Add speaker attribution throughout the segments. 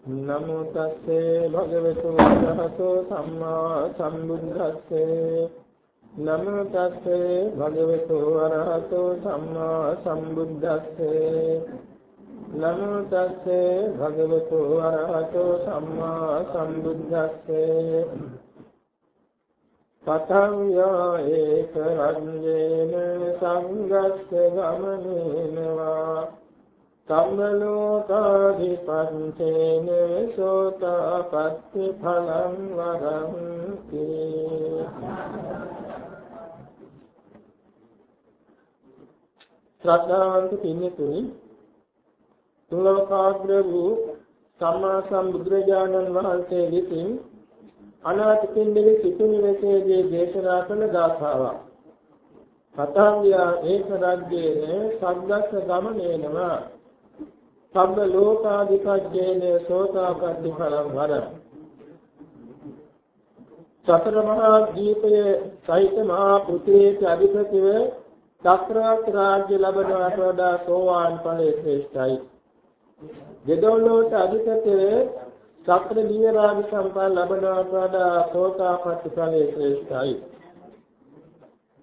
Speaker 1: නමෝ තස්සේ භගවතු වරහතෝ සම්මා සම්බුද්දස්සේ නමෝ තස්සේ භගවතු වරහතෝ සම්මා සම්බුද්දස්සේ නමෝ තස්සේ භගවතු වරහතෝ සම්මා සම්බුද්දස්සේ පතං යා ඒක රඤ්ජේන සංගස්ස ගමනේනවා සම්මලෝකාධිපත්තේන සෝතාපට්ටි ඵලං වරන්ති. ශ්‍රද්ධාවන්ත පින්තුනි තුලෝකාග්‍ර වූ සම්මා සම්බුදුරජාණන් වහන්සේ විසින් අනාථ පින්ඩිලි සිතුනිවසේදී දේශනා කළ ගාථාවක්. පතංගයා ඒක රජ්‍යේන සග්ගස්ස ගමනේනවා. සම්බ ලෝකාධිපජ්ජේන සෝතාපට්ටි ඵලං වර සතර මහා දීපයේ සහිත මහා පෘථිවියට අධිපතිව චක්‍රවර්ත රාජ්‍ය ලැබනවට වඩා සෝවාන් ඵලයේ ශ්‍රේෂ්ඨයි. දෙදොල්ලෝට අධිපතිව චක්‍ර දිව්‍ය රාජ සම්පන්න ලැබනවට වඩා සෝතාපට්ටි ඵලයේ ශ්‍රේෂ්ඨයි.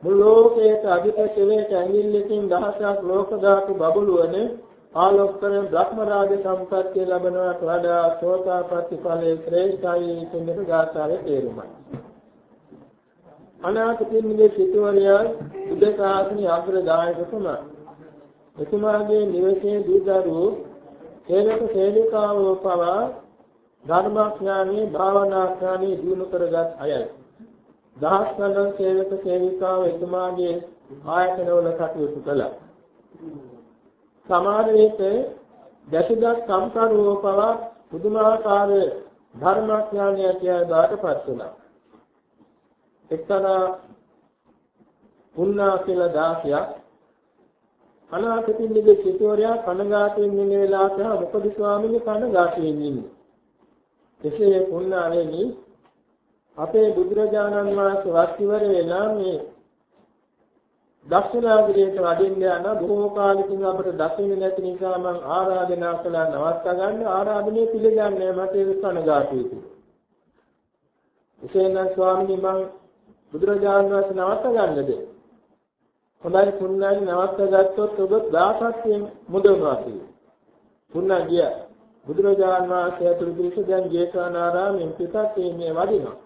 Speaker 1: මුළු ලෝකයට අධිපතිව ඇඟිල්ලකින් දහසක් ලෝක ධාතු බබළුවනේ ආලෝකතර බ්‍රහ්ම රාජ සම්පත්තිය ලැබනවට වඩා සෝතාපට්ටි ඵලයේ ශ්‍රේෂ්ඨයි කියන ගාථාවේ තේරුමයි. අනාථ පින්නිගේ සිටුවරයා බුද්ධ ශාසනයේ අග්‍රදායකතුමා. එතුමාගේ නිවසේ දූදරු සේවක සේවිකාවෝ පවා ධර්මාඥානී භාවනාඥානී දිනු කරගත් අයයි. දහස් ගණන් සේවක සේවිකාව එතුමාගේ ආයතනවල කටයුතු කළා. සමහර විට දැසුගත් සම්කරුවෝ පවා පුදුමාකාර ධර්මඥානය කියන බාටපත් වුණා. එක්තරා පුන්නා කියලා දාසියක් අනාථපිණ්ඩික සිටුවරයා කනගාටුවෙන් ඉන්න වෙලාවට මොකද ස්වාමීනි කනගාටුවෙන් ඉන්නේ. එසේ පුන්නාවෙනි අපේ බුදුරජාණන් වහන්සේ වස්තිවර වෙලා මේ දක්ෂිනාගිරියට වඩින්න යන බොහෝ කාලෙකින් අපට දකින්න නැති නිසා මම ආරාධනා කළා නවත්තා ගන්න ආරාධනය පිළිගන්නේ මට ඒක කනගාටුයි කියලා. එසේනම් ස්වාමීනි මම බුදුරජාණන් වහන්සේ නවත්තා ගන්නද? හොඳයි පුණ්ණයි නවත්තා ගත්තොත් ඔබ දාසත්වයෙන් මුදවනවා කියලා. පුණ්ණා ගිය බුදුරජාණන් වහන්සේ අතුරු පිළිස දැන් ජේතවනාරාමෙන් පිටත් මේ වදිනවා.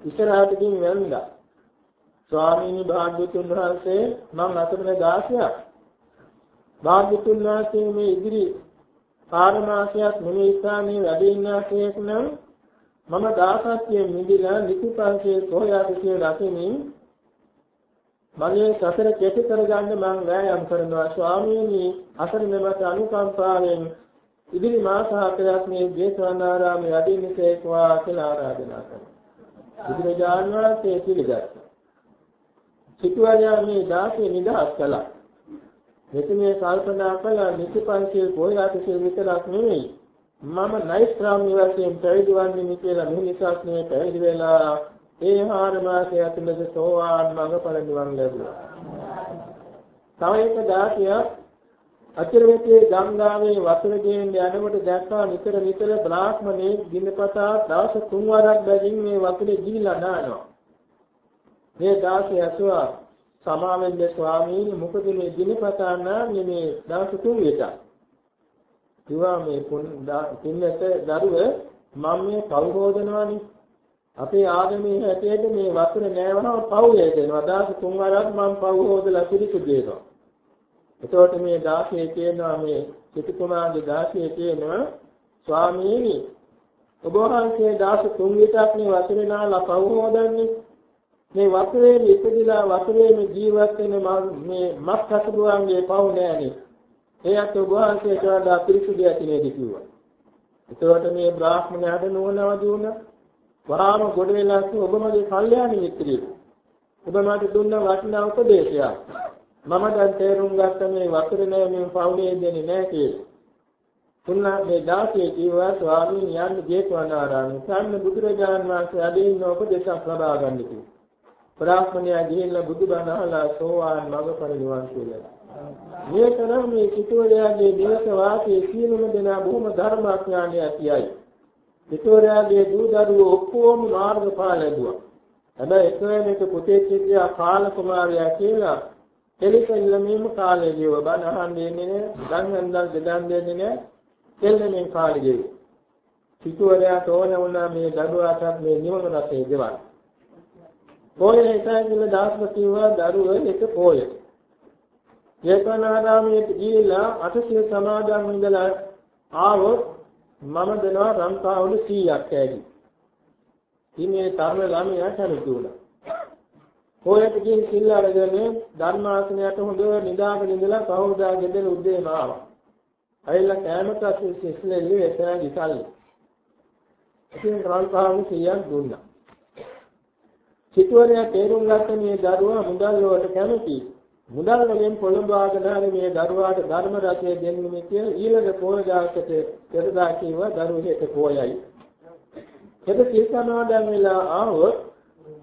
Speaker 1: ඉස්සරහට ගිහින් වැන්දා. ස්වාමීනි භාග්‍යතුන් වහන්සේ මම අතමන 16ක් භාග්‍යතුන් වහන්සේ මේ ඉදිරි කාර්මාසයක් මෙහි ස්ථානයේ වැඩ ඉන්නාසේක නම් මම 16ක් මිදිලා නිතිපන්සේ සෝයාදිසිය රකිමින් මගේ සතර කෙටි කරගන්න මම වෑයම් කරනවා. ස්වාමීනි අසරණමත් අනුකම්පාවෙන් ඉදිරි මාස හතරක් මේ ජේතවනාරාමයේ වැඩ ඉන්නසේකවා කියලා ආරාධනා කරනවා. බුදුරජාණන් වහන්සේ පිළිගත්තා සිටුවරයා මේ දාසේ නිදහස් කළා. මෙතනේ කල්පනා කළා නිතිපන්සිල් පොයාතිසිල් විතරක් නෙවෙයි මම නෛෂ්ක්‍රාම්‍ය වශයෙන් පැවිදි වන්නේ කියලා මේ නිසා මේ පැවිදි වෙලා ඒ හාර මාසය ඇතුළත සෝවාන් මඟඵල නිවන් ලැබුවා. තව එක දාසියක් අචිරවතේ ගංගාවේ වතුර ගේන්න යනකොට දැක්කා නිතර නිතර බ්‍රාහ්මණේ දිනපතා දවස් තුන් වරක් බැගින් මේ වතුරේ ගිහිලා නානවා. මේ දාසේ ඇසුවා සමාවෙන්ද ස්වාමීන් මොකද මේ දිනපතා නාන්නේ මේ දවස් තුන් විතර. කිව්වා මේ පින්නත දරුව මම මේ පව් හොදනවානේ. අපේ ආගමේ හැටියට මේ වතුර නෑවනම පව් හේදෙනවා. දවස් තුන් වරක් මම පව් හොදලා පිළිසු දෙනවා. එතකොට මේ දාසේ කියනවා මේ සිටුකුමාරගේ දාසේ කියනවා ස්වාමීනි ඔබ වහන්සේ දාස තුන් විතරක් මේ වතුරේ නාලා පව් හොදන්නේ මේ වතුරේ ඉපදිලා වතුරේම ජීවත් වෙන මේ මස් කසුරුවන්ගේ පව් නෑනේ. එයත් ඔබ වහන්සේට වඩා පිරිසුදු ඇති නේද කිව්වා. එතකොට මේ බ්‍රාහ්මණයාට නෝනව දුන්නා. වරාම ගොඩ වෙලා ඔබ මගේ කල්යාණ මිත්‍රයෙක්. ඔබ මට දුන්න වටිනා උපදේශයක්. මම දැන් තේරුම් ගත්ත මේ වතුරේ නෑ මේ පවුලේ දෙන්නේ නෑ කියලා. තුන්නා මේ දාසිය කිව්වා ස්වාමීන් යන්න ජේතවනාරාමයේ සම්ම බුදුරජාණන් වහන්සේ අදින්න උපදේශයක් ලබා ගන්න කිව්වා. බ්‍රාහ්මණයා ගිහිල්ලා බුදුබණ අහලා සෝවාන් මඟ පරිනිවන් කියලා. මේ තරම් මේ සිටුවරයාගේ දේශ වාසයේ සියලුම දෙනා බොහොම ධර්මාඥානය ඇතියයි. සිටුවරයාගේ දූ දරුවෝ ඔක්කොම මාර්ගඵල ලැබුවා. හැබැයි එකවෙනක පුතේ කිව්වා කාල කුමාරයා කියලා එලිකෙල්ල මේම කාලේ ජීව බණ අහන්නේ නේ, දන් හන්දල් දෙදන් දෙන්නේ නේ, දෙල්ලෙන් කාලේ ජීව. සිටුවරයාට ඕන වුණා මේ දරුවාට මේ නිවන රටේ ගෙවන්න. පොයේ හිතා කියලා දාස්ම කිව්වා දරුව එක පොයේ. ජේතවනාරාමයේ ගිහිල්ලා අටසිය සමාදන් ඉඳලා ආවොත් මම දෙනවා රන්කාවුළු 100ක් ඇයි. ඉන්නේ තරුණ ළමයා කැමති වුණා. පොයට ගිහින් සිල් අරගෙන ධර්මාසනයට හොඳ නිදාගෙන ඉඳලා කවුදා ගෙදර උදේම ආවා. ඇවිල්ලා කෑමට සිස්ලෙල්ලි එතන ගිසල්ලි. ඉතින් රන්කාවුළු 100ක් දුන්නා. සිටුවරයා තේරුම් ගත්ත මේ දරුවා මුදල් වලට කැමතියි. මුදල් වලින් පොළඹවාගෙන හරි මේ දරුවාට ධර්ම රසය දෙන්නේ කියලා ඊළඟ පොයදාකට පෙරදා කිව්වා දරුවෙට පොයයි. එද සීසනාදන් වෙලා ආවොත්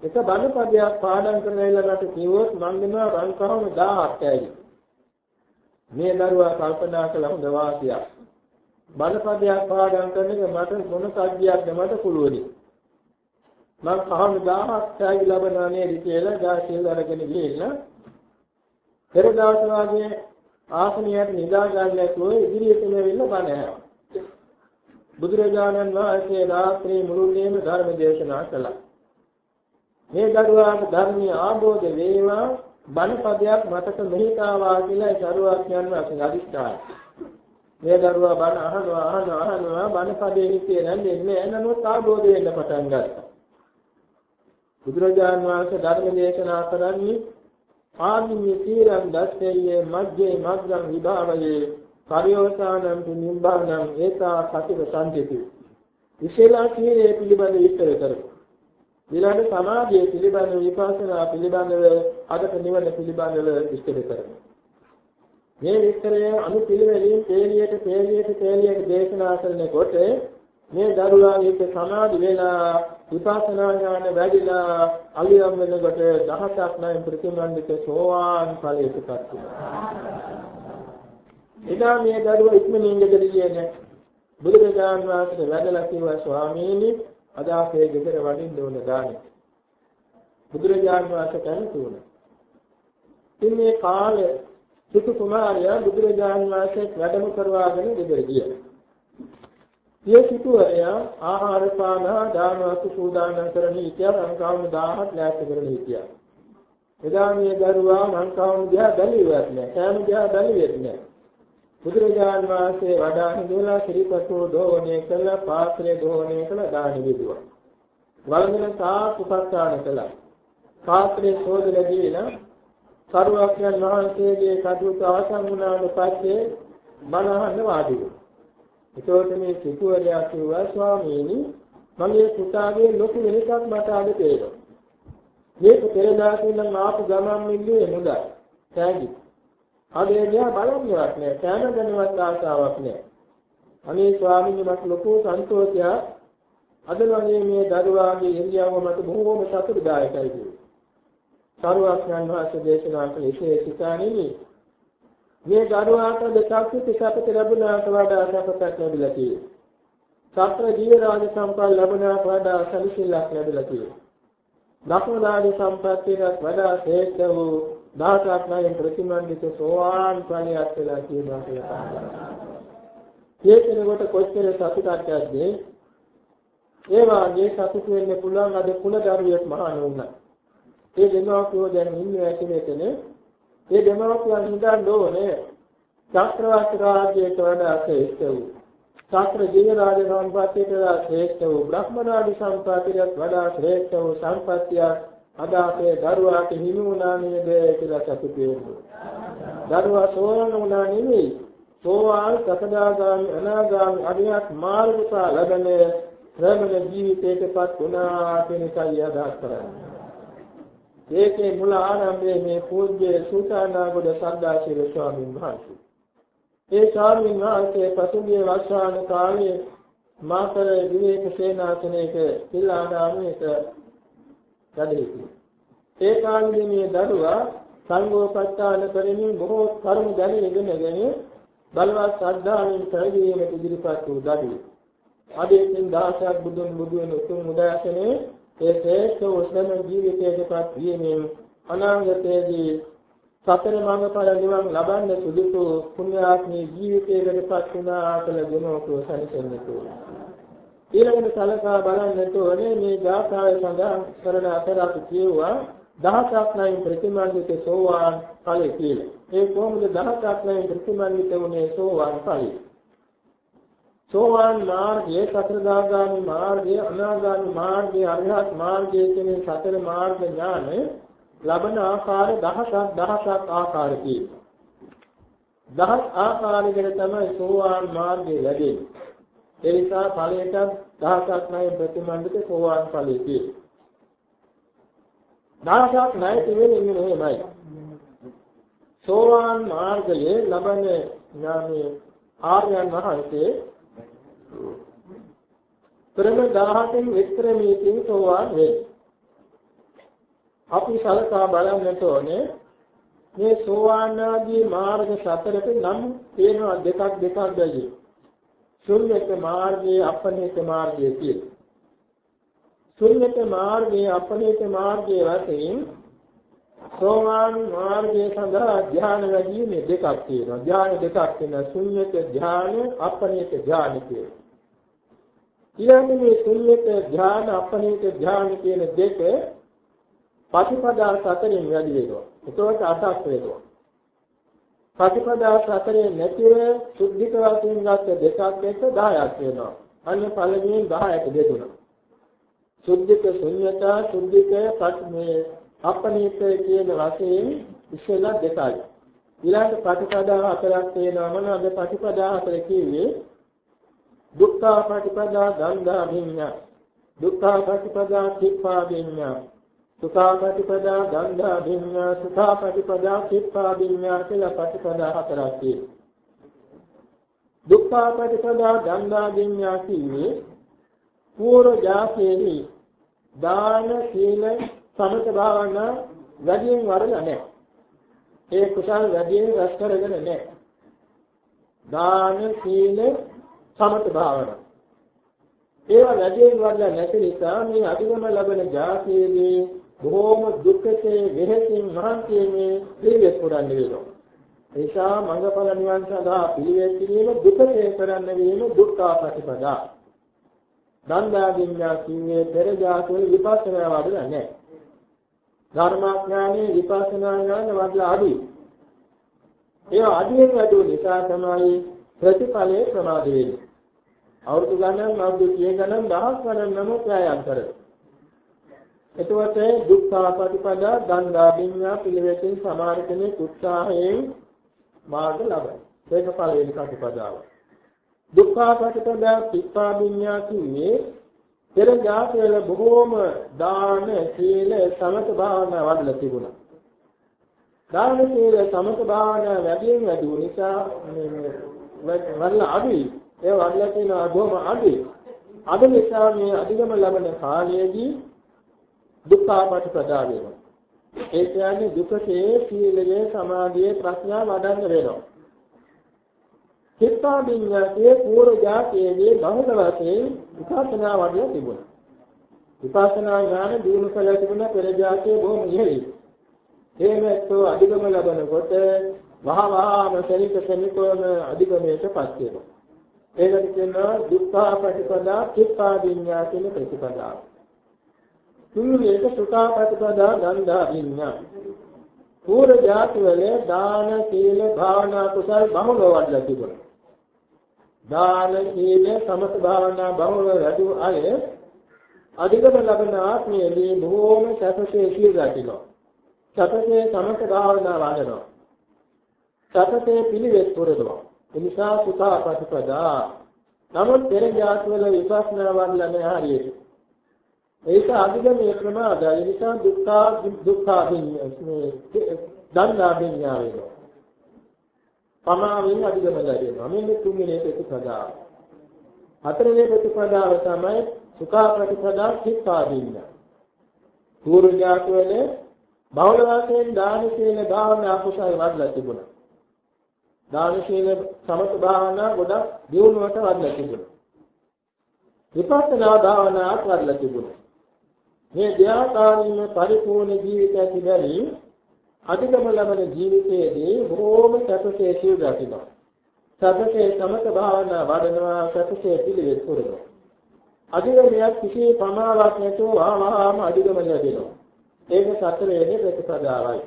Speaker 1: එක බණපදයක් පාඩම් කරලා මට කිව්වොත් මං දෙනවා රංකවම 1000ක් ඇයි. මේ දරුවා කල්පනා කළ හොඳ වාසියක්. බණපදයක් පාඩම් කරන එක මට මොන සත්‍යයක්ද මට පුළුවනි. මං කහම 1000ක් ඇයි ලබනවා නේද කියලා ගාසිල් අරගෙන ගිහිල්ලා පෙර දවස් වාගේ ආසනයට නිදා ගන්න නැතුව ඉදිරියටම වෙන්න බණ ඇහුවා. බුදුරජාණන් වහන්සේ රාත්‍රී මුළුල්ලේම ධර්ම දේශනා කළා. මේ දරුවාට ධර්මීය ආબોධ වේවා බණ පදයක් මතක මෙහිතාවා කියලා ඒ දරුවාඥයන් වහන්සේ අදිස්ථාන. මේ දරුවා බණ අහනවා අහනවා අහනවා බණ පදේ හිතේ නැන්නේ නමුත් ආબોධ වෙන්න පටන් ගත්තා. බුදුරජාණන් වහන්සේ ධර්ම දේශනා කරන්නේ ආදිමේ තීරං දස්සෙයේ මජ්ජේ මග්ගං විභාවයේ පරියෝසානං නිම්බානං ඒතා සතිව සම්පති. විශේෂලා කීරේ පිළිබඳ විස්තර කරමු. ඊළඟ සමාධිය පිළිබඳ විපස්සනා පිළිබඳව අදට නිවන පිළිබඳව විස්තර කරමු. මේ විස්තරය අනුපිළිවෙලින් තේලියට තේලියට තේලියට දේශනා කරනකොට මේ දරුවාගේ සමාධි වෙලා විපස්සනා ඥාන වැඩිලා අලියම් වෙනකොට දහසක් නැන් ප්‍රතිමන්විත සෝවාන් ඵලයටපත් වෙනවා. එදා මේ දරුවා ඉක්මනින් ගෙදර ගියේ නැහැ. බුදුරජාණන් වහන්සේ වැඩලා කිව්වා ස්වාමීනි අද අපේ ගෙදර වඩින්න ඕන ගානේ. බුදුරජාණන් වහන්සේ කැමති වුණා. ඉතින් මේ කාලේ සුතු කුමාරයා බුදුරජාණන් වහන්සේ වැඩම කරවාගෙන ගෙදර ගියා. සිය සිටුවරයා ආහාර පාන දාන වස්තු සූදානම් කරන හිටියා ලංකාවම 1000ක් ලෑස්ති කරන හිටියා. එදා මේ දරුවා ලංකාවම දිහා බැලුවත් නෑ. කෑම දිහා බැලුවෙත් නෑ. බුදුරජාන් වහන්සේ වඩා හිඳලා ශ්‍රීපතෝ දෝවණය කළ පාත්‍රය දෝවණය කළ දාන විදුවා. වළඳන තා උපස්ථාන කළා. පාත්‍රයේ සෝදලා දීලා සරුවක්යන් වහන්සේගේ කටයුතු අවසන් වුණාට පස්සේ මනහන්න වාඩි වුණා. එතකොට මේ සිටුවරයා කිව්වා ස්වාමීනි මගේ පුතාගේ ලොකු වෙනසක් මට අද තේරෙනවා. මේක පෙරදාසින් නම් ආපු ගමන් මිල්ලේ මුදල්. තෑගි. අද එයා බලන්නවත් නෑ. කෑම ගැනවත් ආසාවක් නෑ. අනේ ස්වාමීනි මට ලොකු සන්තෝෂයක් අද වගේ මේ දරුවාගේ ඉරියව්ව මට බොහෝම සතුටුදායකයි කිව්වා. සරුවක් යන වාසේ දේශනා කළ ඉසේ සිතානෙමි මේ දරුවාට දෙකක් පිටසපත ලැබුණාට වඩා සපතක් ලැබිලා තියෙනවා. සත්‍ර ජීව රාජ සම්පත් ලැබුණාට වඩා සලිසිල්ලක් ලැබිලා තියෙනවා. දක්ෂදානි සම්පත්තියට වඩා ශ්‍රේෂ්ඨ වූ දාසක් නැයෙන් ප්‍රතිමන්විත සෝවාන් ඵලයක් වෙලා කියනවා කියලා. මේ කෙනෙකුට කොච්චර සතුටක්ද ඒ වාගේ සතුට වෙන්න පුළුවන් අද කුල දරුවෙක් මහාන වුණා. ඒ දෙමාපියෝ දැන් ඉන්නේ ඇතිනෙතනේ ඒ දෙමව්පියන් හිතන්න ඕනේ චක්‍රවර්ති රාජ්‍යයට වඩා ශ්‍රේෂ්ඨ වූ චක්‍ර ජීව රාජ සම්පත්තියට වඩා ශ්‍රේෂ්ඨ වූ බ්‍රහ්ම රාජ සම්පත්තියට වඩා ශ්‍රේෂ්ඨ වූ සම්පත්තිය අද අපේ දරුවාට හිමි වුණා නේද කියලා සතුටු වෙනවා. දරුවා සෝවාන් වුණා නෙවෙයි සෝවාන් සකදාගාමි අනාගාමි අරියත් මාර්ගඵල ලැබෙන ශ්‍රමණ ජීවිතයකටපත් වුණා කියන එකයි අදහස් කරන්නේ. ඒකේ මුල ආරම්භයේ මේ පූජ්‍ය සූතානාගොඩ සද්දාශීල ස්වාමීන් වහන්සේ. ඒ ස්වාමීන් වහන්සේ පසුගිය වර්ෂාන කාලයේ මාතර විවේක සේනාසනයක සිල්ලානාමයක වැඩ සිටියා. ඒ කාලේ මේ දරුවා සංඝෝපස්ථාන කරමින් බොහෝ කර්ම දැනගෙනගෙන බලවත් ශ්‍රද්ධාවෙන් පැවිදීමට ඉදිරිපත් වූ දඩුවේ. අදේකින් දහසක් බුදුන් බුදු වෙන උතුම් උදාසනේ ඒ ශ්‍රේෂ්ඨ උසම ජීවිතයකපත් වීමෙන් අනාගතයේදී සතර මඟඵල නිවන් ලබන්න සුදුසු පුණ්‍යාත්මී ජීවිතයකටපත් වුණා කියලා ගුණෝකෝ සැලසෙන්නට ඊළඟට සලකා බලන්නට ඕනේ මේ ගාථාවේ සඳහන් කරන අතර අපි කියුවා දහසක් නයින් ප්‍රතිමන්විත සෝවාන් ඵලෙ කියලා. ඒ කොහොමද දහසක් නයින් ප්‍රතිමන්විත වුණේ සෝවාන් ඵලෙ? සෝවාන් මාර්ගයේ සතරදාගාමි මාර්ගයේ අනාගාමි මාර්ගයේ අරිහත් මාර්ගයේ කියන සතර මාර්ග ඥාන ලබන ආකාර දහසක් දහසක් ආකාර තියෙනවා. දහස් ආකාරයකට තමයි සෝවාන් මාර්ගය ලැබෙන්නේ. ඒ නිසා ඵලයට දහසක් නැයි ප්‍රතිමන්විත සෝවාන් ඵලයේ තියෙනවා. දහසක් නැයි කියන්නේ මෙහෙමයි. සෝවාන් මාර්ගයේ ලබන ඥානයේ ආර්යයන් වහන්සේ ක්‍රම 17න් විස්තරමේකින් සෝවාන් වෙයි. අපි සලකා බලන්නට ඕනේ මේ සෝවාන් ආදී මාර්ග සතරට නම් තියෙනවා දෙකක් දෙකක් බැලී. ශුන්‍යත මාර්ගයේ අපනේත මාර්ගයේ කියලා. ශුන්‍යත මාර්ගයේ අපනේත මාර්ගයේ වශයෙන් සෝවාන් මාර්ගයේ සඳහා ධ්‍යාන වැඩිමේ දෙකක් තියෙනවා. ධ්‍යාන දෙකක් තියෙනවා. ශුන්‍යත ධ්‍යාන, අපනේත ධ්‍යාන කියලා. ඊළඟ මේ ශුන්‍යත ධ්‍යාන, අපනේත ධ්‍යාන කියන දෙක පටිපදා සතරෙන් වැඩි වෙනවා. ඒකවට අටක් වෙනවා. ප්‍රතිපදා සතරේ නැතිව සුද්ධික වශයෙන් ගත්ත දෙකක් එක්ක 10ක් වෙනවා. අන්න පළමුවෙන් 10ට බෙදුණා. සුද්ධික ශුන්‍යතා සුද්ධික පත්මේ අපනීත කියන වශයෙන් ඉස්සෙල්ලා දෙකයි. ඊළඟ ප්‍රතිපදා හතරක් වෙනවා මොනවාද ප්‍රතිපදා හතර කිව්වේ? දුක්ඛ ප්‍රතිපදා දන්දා විඤ්ඤා. දුක්ඛ ප්‍රතිපදා කිප්පා විඤ්ඤා. සුඛාපටිපදා ගන්ධා විඤ්ඤා සුඛාපටිපදා කිප්පා විඤ්ඤා කියලා පටිපදා හතරක් තියෙනවා. දුක්ඛාපටිපදා ගන්ධා විඤ්ඤා කියන්නේ පූර්ව ජාතේහි දාන සීල සමත භාවනා වැඩියෙන් වරලා නැහැ. ඒ කුසල වැඩියෙන් රැස් කරගෙන නැහැ. දාන සීල සමත භාවනා ඒවා වැඩියෙන් වරලා නැති නිසා මේ අධිගම ලබන ජාතියේදී බොහෝම දුක්ඛයේ වෙහෙසින් මහන්සියෙන් පිළිවෙත් පුරන්න වෙනවා. ඒසා මඟඵල නිවන් සඳහා පිළිවෙත් කිරීම දුක්ඛේ කරන්න වීම දුක්ඛා ප්‍රතිපදා. දන්දා විඤ්ඤා කින්නේ පෙර ජාතවල විපස්සනා වඩලා නැහැ. ධර්මාඥානයේ විපස්සනා ඥාන වඩලා අඩුයි. ඒ අඩුවෙන් අඩුව නිසා තමයි ප්‍රතිඵලයේ ප්‍රමාද වෙන්නේ. අවුරුදු ගණන් අවුරුදු 100 ගණන් දහස් ගණන් නමුත් වෑයම් කරනවා. එතකොට දුක්ඛාපටිපදා ගංගා විඤ්ඤා පිළිවෙතින් සමාන කෙනෙක් උත්සාහයෙන් මාර්ග ලබයි. ඒක පළවෙනි කටපදාව. දුක්ඛාපටිපදා පිප්පා විඤ්ඤා කියන්නේ පෙර ජාතවල බොහෝම දාන සීල සමත භාවනා වඩලා තිබුණා. දාන සීල සමත භාවනා වැඩියෙන් වැඩි වූ නිසා මේ වඩලා අඩුයි. ඒ වඩලා තියෙන අදෝම අඩුයි. අද නිසා මේ අධිගම ලබන කාලයේදී දුක්ඛාපටි ප්‍රදා වෙනවා. ඒ කියන්නේ දුකේ සීලයේ සමාධියේ ප්‍රඥා වඩන්න වෙනවා. චිත්තා විඤ්ඤාතයේ පූර්ව જાතියේදී බහුල වශයෙන් විපස්සනා වඩලා තිබුණා. විපස්සනා ඥාන දිනු කළ තිබුණ පෙර જાතියේ බොහොම ඉහළයි. එහෙමත්ෝ අධිගම ලබනකොට වහ වහාම ශරීර සමිතෝම අධිගමයටපත් වෙනවා. ඒකට කියනවා දුක්ඛාපටිපදා චිත්තා විඤ්ඤාතයේ ප්‍රතිපදාව. තුන්වෙනි එක සුඛාපටිපදා ගන්ධා විඤ්ඤා. පූර්ව જાති වල දාන සීල භාවනා කුසල් බහුලව වඩලා තිබුණා. දාන සීල සමත භාවනා බහුලව වැඩි අය අධිකම ලබන ආත්මයේදී බොහෝම සැපසේ සියදා තිනවා. සැපසේ සමත භාවනා වඩනවා. සැපසේ පිළිවෙත් පුරනවා. එනිසා සුඛාපටිපදා. නමුත් පෙර જાති වල විපස්සනා වඩලා නැහැ හරියට. ඒක අධිගමයේ ප්‍රමාදය නිසා දුක්ඛා දුක්ඛාදින්නේ දන්නා විඤ්ඤා වෙනවා. පමාවෙන් අධිගම ලැබෙනවා. මෙන්න තුන්වෙනි ප්‍රතිපදාව. හතරවෙනි ප්‍රතිපදාව තමයි සුඛා ප්‍රතිපදා චිත්තාදින්න. පූර්ව ජාතවල බහුල වශයෙන් දාන සීල භාවනා කුසල වඩලා තිබුණා. දාන සීල සමත භාවනා ගොඩක් දියුණුවට වඩලා තිබුණා. විපස්සනා භාවනාත් වඩලා තිබුණා. මේ ධ්‍යාකාරීන පරිපූර්ණ ජීවිතය තිබෙනි අධිගම ලබන ජීවිතයේදී බොහෝම සැපසේ සිය දකිනවා. සැපසේ සමත භාවනා වඩනවා සැපසේ පිළිවෙත් පුරනවා. අධිගමයක් කිසි ප්‍රමාවක් නැතුව ආවහාම අධිගම ලැබෙනවා. ඒක සතර වෙනි ප්‍රතිපදාවයි.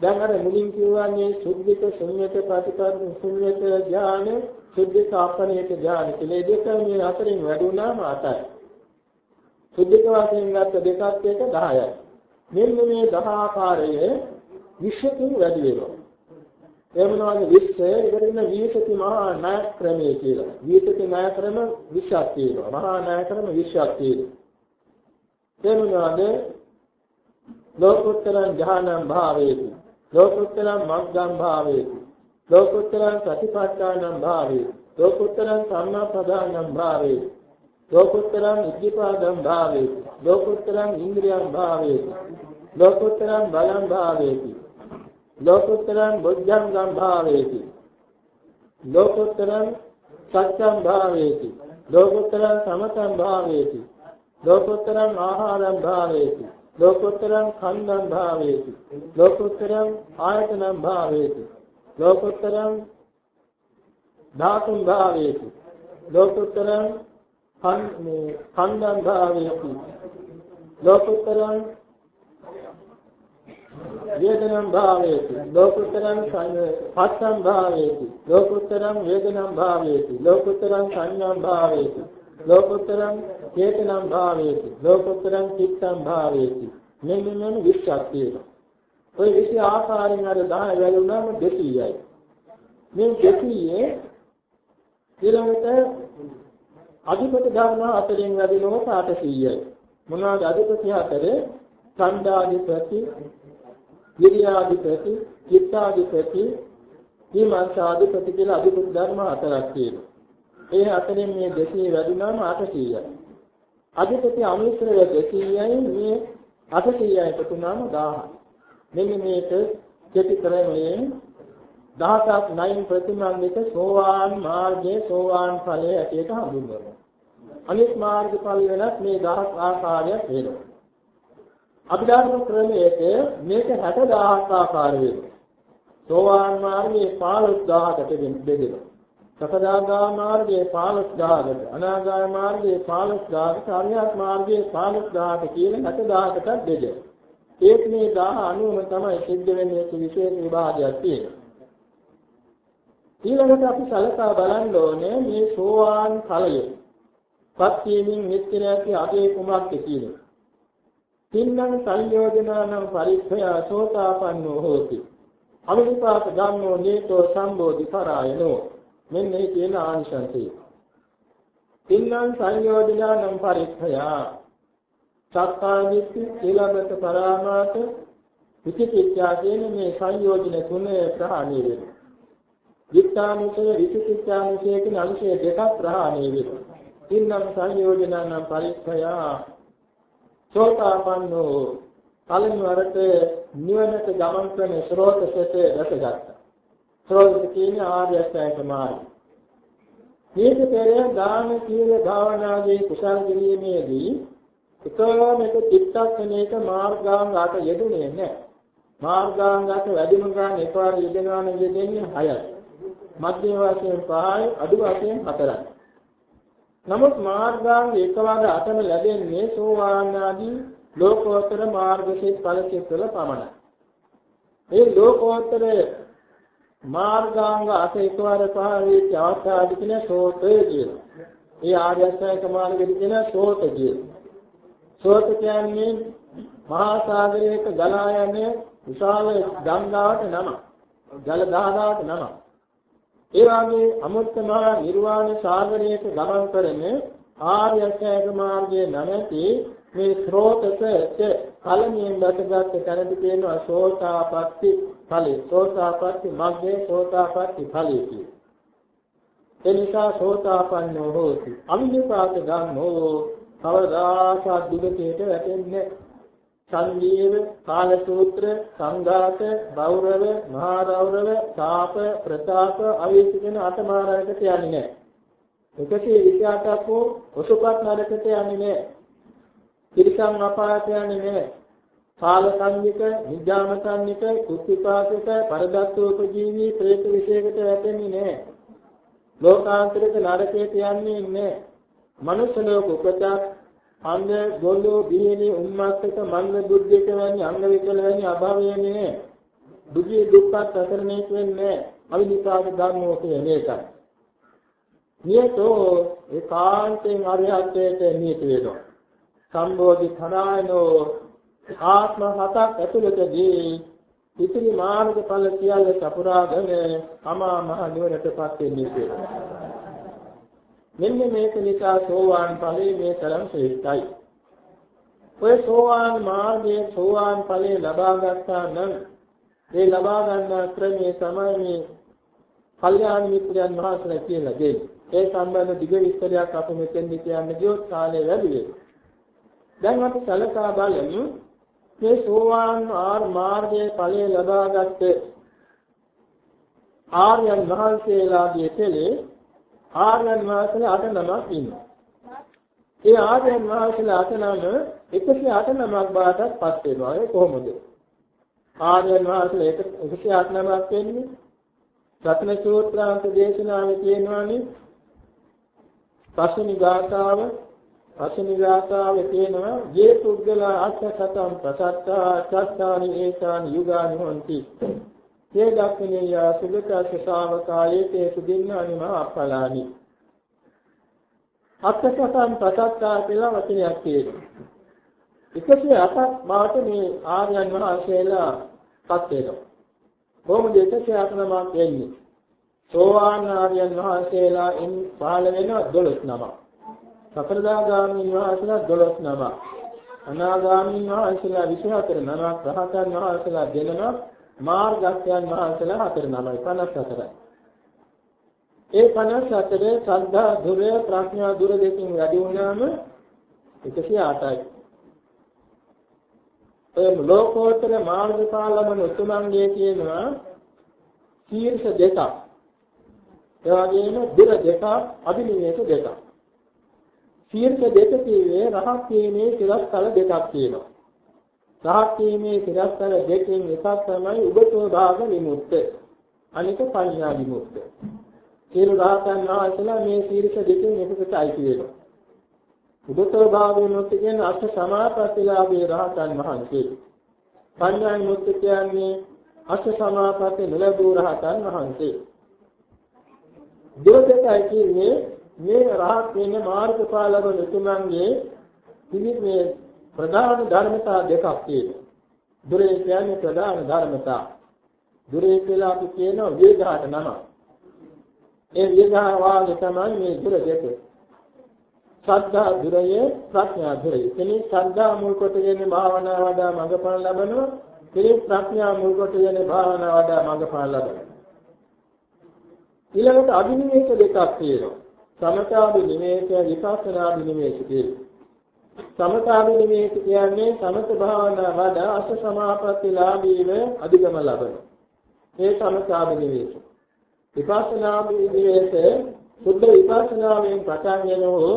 Speaker 1: දැන් අර මුලින් කියවන්නේ සුද්ධික ශුන්්‍යත ප්‍රතිපද ශුන්්‍යත ඥාන සුද්ධික අපනේක ඥාන කියලා දෙක මේ අතරින් වැඩුණාම අතයි. සුද්ධික වශයෙන් ගත්ත දෙකත් එක 10යි. මෙන්න මේ 10 ආකාරයේ විශ්වකින් වැඩි වෙනවා. එහෙම නැවනේ විශ්වය ඉවරින විශති මහා ණය ක්‍රමයේ කියලා. විශති ණය ක්‍රම 20ක් තියෙනවා. මහා ණය ක්‍රම 20ක් තියෙනවා. එමුනාද ලෝකෝත්තරං ඥානං භාවේති. ලෝකෝත්තරං මග්ගං භාවේති. ලෝකෝත්තරං සතිපට්ඨානං භාවේති. ලෝකෝත්තරං සම්මාපදානං භාවේති. ලෝකෝත්තරං ඉද්ධිපාදං භාවේති. ලෝකෝත්තරං ඉන්ද්‍රියං භාවේති. ලෝකෝත්තරං බලං භාවේති. ලෝකෝත්තරං බුද්ධංගම් භාවේති ලෝකෝත්තරං සත්‍යං භාවේති ලෝකෝත්තරං සමතං භාවේති ලෝකෝත්තරං ආහාරං භාවේති ලෝකෝත්තරං කන්දං භාවේති. ලෝකෝත්තරං ආයතනං භාවේති. ලෝකෝත්තරං ධාතුං භාවේති. ලෝකෝත්තරං කන්දං භාවේති. ලෝකෝත්තරං වේදනං භාවේති. ලෝකුත්තරං පස්සං භාවේති. ලෝකුත්තරං වේදනං භාවේති. ලෝකුත්තරං සංඥාං භාවේති. ලෝකුත්තරං චේතනං භාවේති ලෝකුත්තරං චිත්තං භාවේති මෙන්න මෙන්න විශ්වාස තියෙනවා ඔය විශේෂ ආකාරයෙන් අර 10 වැළුණාම 200යි මේ 200 ඊළඟට අධිපති ධර්ම අතරින් වැඩිනකොට 800යි මොනවාද අධිපති හතරේ ඡන්දාධිපති විරියාධිපති, චිත්තාධිපති, විමර්ශාධිපති කියලා අධිපති ධර්ම හතරක් තියෙනවා. ඒ හතරෙන් මේ 200 වැඩිනාම 800යි. අධිපති අනුස්සරය 200යි මේ 800යි එකතුනාම 1000යි. මෙන්න මේක කෙටි ක්‍රමයෙන් දහසක් නයින් ප්‍රතිමාන්විත සෝවාන් මාර්ගයේ සෝවාන් ඵලයේ ඇටියට හඳුන්වනවා. අනිත් මාර්ග ඵල වෙනත් මේ දහස් ආකාරයක් වෙනවා. අභිධර්ම ක්‍රමයේට මේක 60000ක් ආකාර වෙනවා. සෝවාන් මාර්ගයේ 15000කට බෙදෙනවා. සකදාගාම මාර්ගයේ 15000කට, අනාගාම මාර්ගයේ 15000කට, අරියත් මාර්ගයේ 15000කට කියන 60000කටත් බෙදෙනවා. ඒත් මේ 10 අනුවම තමයි සිද්ධ වෙන්නේ විශේෂ විභාගයක් තියෙනවා. ඊළඟට අපි සලකා බලන්න ඕනේ මේ සෝවාන් ඵලය. පත් වීමෙන් නිත්‍ය නැති අගේ කුමක්ද කියන්නේ. තින්නං සංයෝජනානම් පරික්ඛය සෝතාපන්නෝ හෝති. අවිපාක ධම්මෝ නේතෝ සම්බෝධි පරායනෝ. මෙන්න මේ කියන ආනිසංසය. තින්නං සංයෝජනානම් පරික්ඛය සත්තාදිට්ඨි සීලබත පරාමාස විචිකිච්ඡා කියන මේ සංයෝජන තුන ප්‍රහාණය වෙනවා. විත්තානුසය විචිකිච්ඡානුසය කියන අංශය දෙකක් ප්‍රහාණය වෙනවා. තින්නම් සංයෝජනානම් පරික්ඛය සෝතාපන්නෝ පළමු වරට නිවනට ගමන් කරන ස්රෝතසෙට රැකගත්තා. ස්රෝතස කියන්නේ ආර්ය අෂ්ටාංග මාර්ගය. මේක පෙර දාන සීල භාවනාදී කුසල් කිරීමේදී එකම එක චිත්තක්ෂණයක මාර්ගාංග අට යෙදුනේ නැහැ. මාර්ගාංග අට වැඩිම ගන්න එකවර යෙදෙනවා නම් යෙදෙන්නේ 6යි. මධ්‍යම වශයෙන් 5යි අඩු වශයෙන් 4යි. නමුත් මාර්ගාංග එකවර අතම ලැබෙන්නේ සෝවාන් ආදී ලෝකෝත්තර මාර්ගසිත ඵලසිත වල පමණයි. මේ ලෝකෝත්තර මාර්ගාංග අත එකවර පහවෙච්ච අවස්ථාවේදී කියන සෝතය කියනවා. මේ ආර්ය අෂ්ටාංග මාර්ගෙදි කියන සෝත කියනවා. සෝත කියන්නේ මහා සාගරයක ගලා යන විශාල ගංගාවට නම. ජල දහදාවට නම. ඒ වගේ අමුත්තමහා නිර්වාණ සාගරයක ගමන් කරන ආර්ය අෂ්ටාංග මාර්ගයේ නැමැති මේ ස්රෝතසට කලමියෙන් දැකගත් තැනදී තියෙනවා සෝතාපට්ටි ඵලෙ සෝතාපට්ටි මග්ගේ සෝතාපට්ටි ඵලෙ කිය. එනිසා සෝතාපන්නෝ හෝති අවිනිපාත ගන්නෝ කවදාකවත් දුකේට වැටෙන්නේ සංජීව, කාල සූත්‍ර, සංඝාත, බෞරව, මහා රෞරව, තාප, ප්‍රතාප, අවීච කියන අටමාරයකට යන්නේ නැහැ. 128ක් වූ ඔසුපත් නරකට යන්නේ නැහැ. තිරිසන් අපායට යන්නේ නැහැ. කාල සංනික, නිජාම සංනික, කුත්තිපාසික, පරදත්තෝපජීවී ප්‍රේත විශේෂකට වැටෙන්නේ නැහැ. ලෝකාන්තරික නරකයට යන්නේ නැහැ. මනුෂ්‍ය ලෝක උපතක් අන්ධ ගොළු දිහිනි උම්මත්තක මන්ද දුර්ජේක වැනි අංග විකල වැනි අභාවය නේ දුකේ දුක්ඛත් අතරණේක වෙන්නේ අවිනිපාත ධර්මෝ කියන එකයි. නියතෝ ඒකාන්තයෙන් අරිහත්ත්වයට නියත වෙනවා. සම්බෝධි khනායනෝ ආත්ම හතක් ඇතුළතදී ඉතිරි මාර්ගඵල සියල්ල සපුරාගෙන අමා මහ නිවනටපත් වෙන්නේ කියලා. මෙන්න මේක නිසා සෝවාන් ඵලයේ මේ තරම් ශ්‍රේෂ්ඨයි. ඔය සෝවාන් මාර්ගයේ සෝවාන් ඵලයේ ලබා ගන්නා නම් ඒ ලබා ගන්නා ක්‍රමයේ තමයි මේ කල්යාණ මිත්‍රයන් වහන්සේලා කියලා දෙන්නේ. ඒ සම්බන්ධ දිග විස්තරයක් අප මෙතෙන්දි කියන්න ගියොත් කාලය වැඩි වෙයි. දැන් අපි සලකා බලමු මේ සෝවාන් ආර් මාර්ගයේ ඵලය ලබාගත්තේ ආර්යයන් වහන්සේලාගේ තෙලේ ආර්යයන් වහන්සේලා අට නමක් ඉන්නවා. ඒ ආර්යයන් වහන්සේලා අට නම 108 නමක් බාටත් පත් වෙනවා. ඒ කොහොමද? ආර්යයන් වහන්සේලා 108 නමක් වෙන්නේ රත්න සූත්‍රාන්ත දේශනාවේ තියෙනවානේ පස්වෙනි ගාථාව පස්වෙනි ගාථාවේ තියෙනවා "යේ පුද්ගල අත්ථතම් ප්‍රසත්තා චත්තානි ඒතානි යුගානි හොಂತಿ" තේ දක්ඛිනේය සුගතස්ස ශාවකායේ තේ සුදින්නානි මහප්පලානි. අත්ථතම් ප්‍රසත්තා කියලා වචනයක් තියෙනවා. 108ක් බවට මේ ආර්යයන් වහන්සේලා පත් වෙනවා. කොහොමද 108 නමක් වෙන්නේ? සෝවාන් ආර්යයන් වහන්සේලා ඉන් පහළ වෙන 12 නමක්. සතරදාගාමී වහන්සේලා 12 නමක්. අනාගාමී වහන්සේලා 24 නමක්. රහතන් වහන්සේලා දෙනමක්. මාර්ගස්යන් වහන්සේලා 4 නමයි 54යි. ඒ 54 ශ්‍රද්ධා දුරය ප්‍රඥා දුර දෙකින් වැඩි වුණාම 108යි. ඒ ලෝකෝත්තර මාර්ගඵලම උතුමන්ගේ කියනවා ශීර්ෂ දෙකක්. ඒ වගේම දුර දෙකක් අභිනිවේෂ දෙකක්. ශීර්ෂ දෙක කියවේ රහත් වීමේ තිරස්තල දෙකක් තියෙනවා. රහත් වීමේ තිරස්තල දෙකෙන් එකක් තමයි උබතෝ භාග විමුක්ත. අනික පඤ්ඤා විමුක්ත. සියලු රහතන් වහන්සේලා මේ ශීර්ෂ දෙකෙන් එකකට අයිති වෙනවා. උබතෝ භාග විමුක්ත කියන්නේ අෂ්ඨ සමාපත්තිලාභී රහතන් වහන්සේ. පඤ්ඤා විමුක්ත කියන්නේ අෂ්ඨ සමාපatti නොලැබූ රහතන් වහන්සේ. දෙවදකයි කියන්නේ මේ රහත් වෙන මාර්ගඵල ලබන උතුමන්ගේ පිළිත් මේ ප්‍රධාන ධර්මතා දෙකක් තියෙනවා. දුරේ කියන්නේ ප්‍රධාන ධර්මතා. දුරේ කියලා අපි කියන වේගාට නම. ඒ වේගා වාගේ තමයි මේ දුර දෙක. ශ්‍රද්ධා දුරය ප්‍රඥා දුරය. එනේ ශ්‍රද්ධා මුල් කොටගෙන භාවනා වඩා මඟපල ලබනවා. කෙනෙක් ප්‍රඥා මුල් කොටගෙන භාවනා වඩා මඟපල ලබනවා. ඊළඟට අභිනිවේෂ දෙකක් තියෙනවා. සමතාභිනිවේෂ විපස්සනාභිනිවේෂ කියලා. සමතාභිනිවේෂ කියන්නේ සමත භාවනා වඩා අස සමාපත්තිලාභීව අධිගම ලබන. ඒ සමතාභිනිවේෂ. විපස්සනාභිනිවේෂ සුද්ධ විපස්සනාවෙන් පටන් ගෙනෝ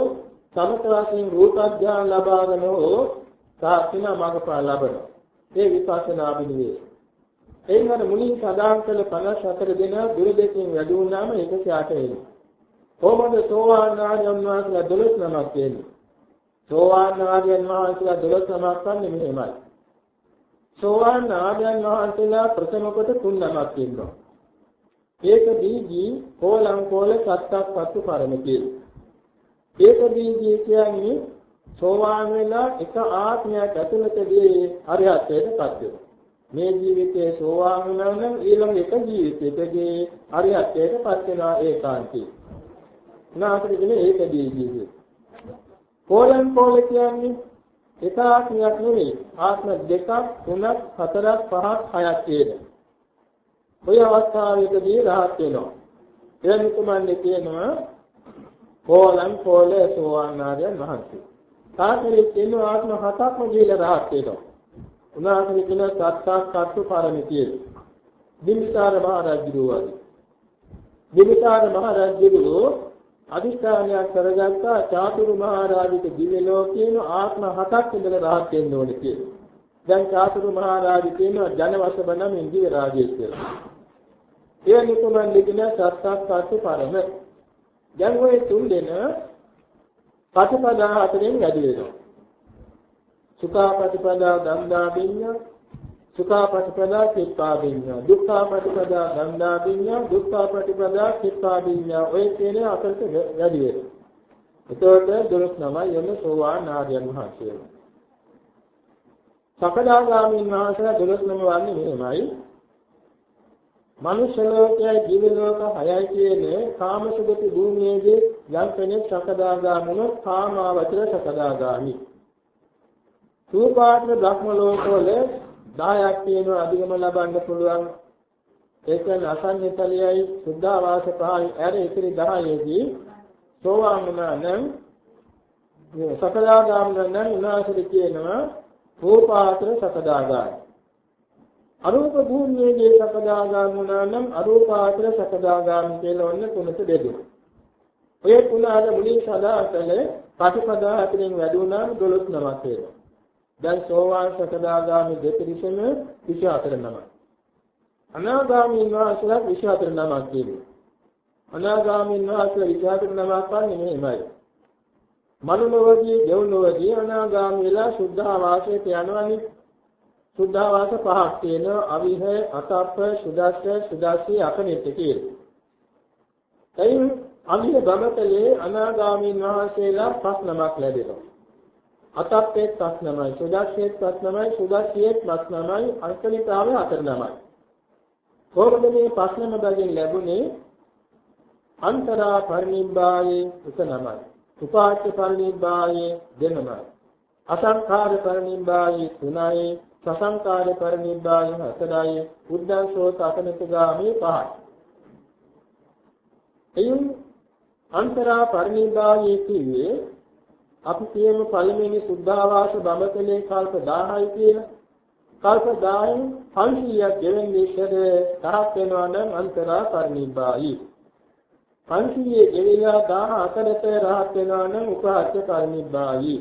Speaker 1: සමත වශයෙන් රූප අධ්‍යාන ලබාගෙන හෝ සාස්තින මාර්ගඵල ලබනවා. ඒ විපස්සනාභිනිවේෂ. එයින් අර මුලින් සදාන් කළ 54 දෙනා දුර දෙකෙන් වැඩි වුණාම 108 වෙනවා. කොහොමද සෝවාන් ආර්යයන් වහන්සේලා 12 නමක් වෙන්නේ? සෝවාන් ආර්යයන් වහන්සේලා 12 නමක් වන්නේ මෙහෙමයි. සෝවාන් ආර්යයන් වහන්සේලා ප්‍රථම කොට 3 නමක් ඉන්නවා. ඒක දීගී කෝලං කෝල සත්තක් පත්තු පරම කියලා. ඒක දීගී කියන්නේ සෝවාන් වෙලා එක ආත්මයක් ඇතුළතදී අරිහත්ත්වයටපත් වෙනවා. මේ ජීවිතයේ සෝවාන් වුණා නම් ඊළඟ එක ජීවිතයකදී අරියත්වයට පත් වෙනවා ඒකාන්තී. නාසරිකනේ ඒකදී ජීවිතය. කෝලම් කෝල කියන්නේ එක ආත්මයක් නෙවෙයි ආත්ම දෙකක් තුනක් හතරක් පහක් හයක් තියෙනවා. ඔය අවස්ථාවේදී රහත් වෙනවා. එනම් කුමන්නේ කියනවා කෝලම් කෝල සෝවාන් ආර්යයන් වහන්සේ. තාකලෙත් එන ආත්ම හතක්ම ජීල රහත් වෙනවා. උනාසනේ කියන සත්තාක්කත්තු පාරමිතිය. බිම්බිසාර මහ රජුගේ බිම්බිසාර මහ රජුගේ අධිෂ්ඨානයක් කරගත්තා චාතුරු මහ රාජික දිව්‍ය ලෝකේන ආත්ම හතක් ඉඳලා රහත් වෙන්න ඕනේ කියලා. දැන් චාතුරු මහ රාජි කියනවා ජනවසබ නම් ඉන්දිය රාජ්‍යය කියලා. ඒ නිකුමන් ලිඛින සත්තාක්කත්තු පරම. දැන් ওই තුන් දෙන පටිපදා හතරෙන් වැඩි වෙනවා. සුඛාපටිපදා දන්දා බිඤ්ඤා සුඛාපටිපදා කිප්පා බිඤ්ඤා දුක්ඛාපටිපදා දන්දා බිඤ්ඤා දුක්ඛාපටිපදා කිප්පා බිඤ්ඤා ඔය කියන අතරට වැඩි වෙනවා. එතකොට දොළොස් නමයි යන්නේ සෝවාන් ආර්යයන් වහන්සේ. සකදාගාමීන් වහන්සේලා දොළොස් නම වන්නේ මෙහෙමයි. මනුෂ්‍ය ලෝකයයි දිව්‍ය ලෝක හයයි කියන්නේ කාමසුගති භූමියේදී යම් කෙනෙක් සකදාගාමන කාමාවචර සකදාගාමි. රූපාත්ම බ්‍රහ්ම ලෝකවල 10ක් තියෙනවා අධිගම ලබන්න පුළුවන්. ඒක අසඤ්ඤතලියයි සුද්ධාවාස පහයි ඇර ඉතිරි 10ේදී සෝවාන් වුණා නම් මේ සකදාගාමන නම් උනාසෙද කියනවා රූපාත්‍ර සකදාගාමි. අරූප භූමියේදී සකදාගාමී වුණා නම් අරූපාවචර සකදාගාමී කියලා ඔන්න තුනට බෙදුණා. ඔය තුන අර මුලින් සදාතල ප්‍රතිපදා හතරෙන් වැඩි වුණාම 12 නමක් වෙනවා. දැන් සෝවාන් සකදාගාමී දෙපිරිසම 24 නමක්. අනාගාමී වහන්සේලා 24 නමක් කියනවා. අනාගාමී වහන්සේලා 24 නමක් වන්නේ මෙහෙමයි. මනුලෝකයේ දෙව්ලෝකයේ අනාගාමී වෙලා සුද්ධාවාසයට යනවනේ සුද්ධාවාස පහක් තියෙනවා අවිහ අතප්ප සුදස්ස සුදස්සී අකනිට කියලා. එයින් අවිහ බමතලේ අනාගාමීන් වහන්සේලා පස් නමක් ලැබෙනවා. අතප්පේත් පස් නමයි සුදස්සේත් පස් නමයි සුදස්සියෙත් පස් නමයි අකනිතාවේ හතර නමයි. කොහොමද මේ පස් නම බැගින් ලැබුණේ? අන්තරා පරිනිබ්බායේ එක නමයි. උපාච්‍ය පරිනිබ්බායේ දෙනමයි. අසංඛාර පරිනිබ්බායේ තුනයි සසංකාර පරිනිබ්බාය හතරයි උද්දංශෝත අකනිතගාමී පහයි එයින් අන්තරා පරිනිබ්බායේ කිව්වේ අපි කියමු පළමුවෙනි සුද්ධාවාස බඹතලේ කල්ප 1000යි කියලා. කල්ප 1000න් 500ක් ගෙවෙන්නේ ඉස්සර තරක් වෙනවා නම් අන්තරා පරිනිබ්බායි 500 ගෙවිලා 14ට රහත් වෙනවා නම් උපහත්ය පරිනිබ්බායි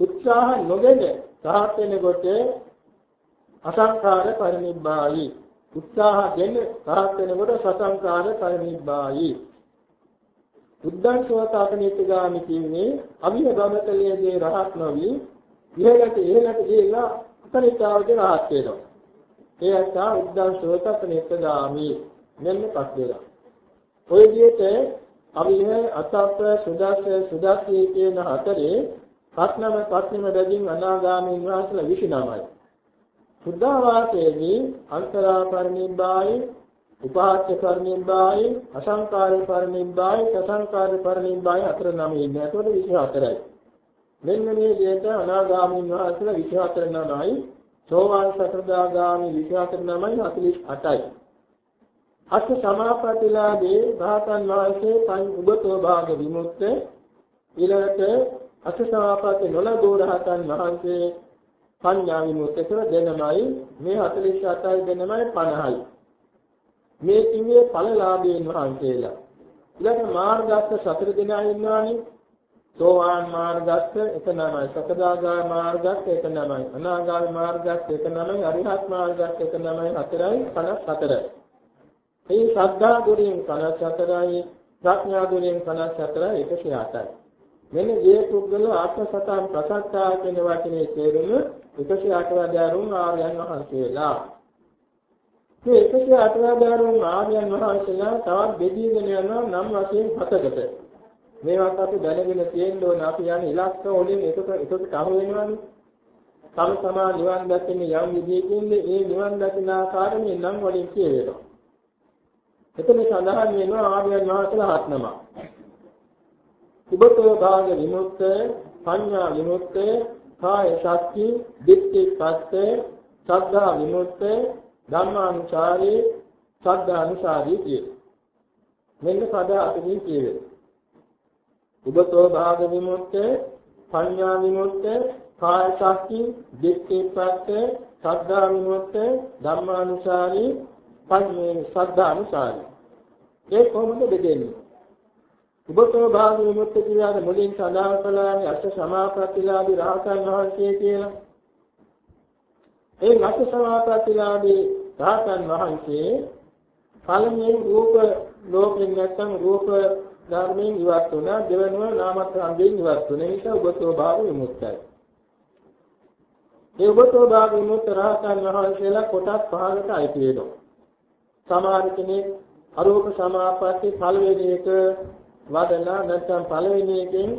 Speaker 1: උත්සාහ නොගෙන රහත් වෙනකොට අසංකාර පරිනිබ්බායි උත්සාහ දෙන්න රහත් වෙනකොට සසංකාර පරිනිබ්බායි උද්දං සෝතාපනිත්‍යාමි කියන්නේ අභිභවතලයේදී රහත් නොවි ඉහළට ඉහළට ගිහිලා අතනිතාවදී රහත් වෙනවා ඒ අසා උද්දං සෝතාපනිත්‍යාමි මෙන්න පස් දෙනා ඔය විදිහට අවිහ අතප්ප සුදස්ස සුදස්සී කියන හතරේ පස්නම පස්නම බැගින් අනාගාමී වහන්සේලා 29යි. සුද්ධාවාසයේදී අන්තරා පරිනිබ්බායි, උපාච්‍ය පරිනිබ්බායි, අසංකාර පරිනිබ්බායි, සසංකාර පරිනිබ්බායි අතර නම ඉන්නේ. ඒතකොට 24යි. මෙන්න මේ දෙයට අනාගාමී වහන්සේලා 24 නමයි, සෝවාන් සතරදාගාමී 24 නමයි 48යි. අත් සමාපතිලාදී රහතන් වහන්සේ පං උබතෝ භාග විමුක්ත ඊළඟට අසසවාපත නොලබෝ රහතන් වහන්සේ පඤ්ඤා විමුක්ත කර දෙනමයි මේ 48යි දෙනමයි 50යි මේ කිව්වේ ඵලලාභයෙන් වහන්සේලා ඊළඟ මාර්ගස්ත සතර දෙනා ඉන්නවානේ. සෝවාන් මාර්ගස්ත එක නමයි. සකදාගාමී මාර්ගස්ත එක නමයි. අනාගාමී මාර්ගස්ත එක නමයි. අරිහත් මාර්ගස්ත එක නමයි. හතරයි 54යි මේ ශ්‍රද්ධා ගුණයෙන් 54යි ප්‍රඥා ගුණයෙන් 54යි 108යි මෙන්න මේ පුද්ගල ආත්ම සතන් ප්‍රසත්තා කියන වචනේ තේරුම 108 වදාරුම් ආර්යයන් වහන්සේලා. මේ 108 වදාරුම් ආර්යයන් වහන්සේලා තවත් බෙදීගෙන යනවා නම් වශයෙන් හතකට. මේවත් අපි දැනගෙන තියෙන්න ඕන අපි යන ඉලක්ක වලින් එකක එකකට අහු වෙනවානේ. තම තමා නිවන් දැකීමේ යම් විදියකින් ඒ නිවන් දකින ආකාරයෙන් නම් වලින් කියවෙනවා. එතන සඳහන් වෙනවා ආර්යයන් වහන්සේලා හත් නමක්. උබතෝ භාග විමුක්ත සංඥා විමුක්ත කාය ශක්ති දිට්ඨි පස්ස සද්ධා විමුක්ත ධම්මානුචාරී සද්ධානුසාරී කියේ මෙන්න පද අතකින් කියවේ උබතෝ භාග විමුක්ත සංඥා විමුක්ත කාය ශක්තිය, දික්කේපත්ත, සද්ධා විමුක්ත, ධම්මානුසාරී, පඤ්ඤේ සද්ධානුසාරී. ඒ කොහොමද බෙදෙන්නේ? උබතෝ භාග විමුක්ත කියාද මුලින් සඳහන් කළානේ අෂ්ට සමාප්‍රතිලාභී රහතන් වහන්සේ කියලා. ඒ අෂ්ට සමාප්‍රතිලාභී රහතන් වහන්සේ පළමුවෙන් රූප ලෝකෙන් නැත්තම් රූප ධර්මයෙන් ඉවත් වුණා දෙවනුව නාමත්‍රාන්දයෙන් ඉවත් වුණ නිසා උබතෝ භාග විමුක්තයි. ඒ උබතෝ භාග විමුක්ත රහතන් වහන්සේලා කොටස් පහකට අයිති වෙනවා. සමහර කෙනෙක් අරූප සමාපatti පළවෙනි එක වදලා නැත්නම් පළවෙනි එකෙන්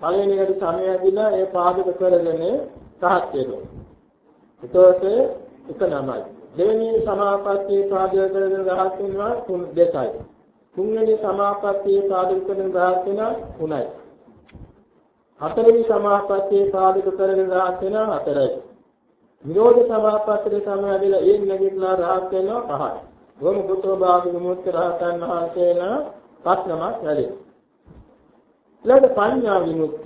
Speaker 1: පළවෙනි එකට සමය දීලා ඒ පාදක කරගෙන සහත් වෙනවා. එතකොට එක නමයි. දෙවෙනි සමාපත්තියේ පාදක කරගෙන රහත් වෙනවා තුන් දෙකයි. තුන්වෙනි සමාපත්තියේ පාදක කරගෙන රහත් වෙනවා තුනයි. හතරවෙනි සමාපත්තියේ පාදක කරගෙන රහත් වෙනවා හතරයි. නිරෝධ සමාපත්තියේ සමය දීලා ඒ නැගිටලා රහත් වෙනවා පහයි. ගොනු පුතෝ භාග විමුක්ති රහතන් වහන්සේලා පස් නමක් වැඩි. ඊළඟ පඤ්ඤා විමුක්ත.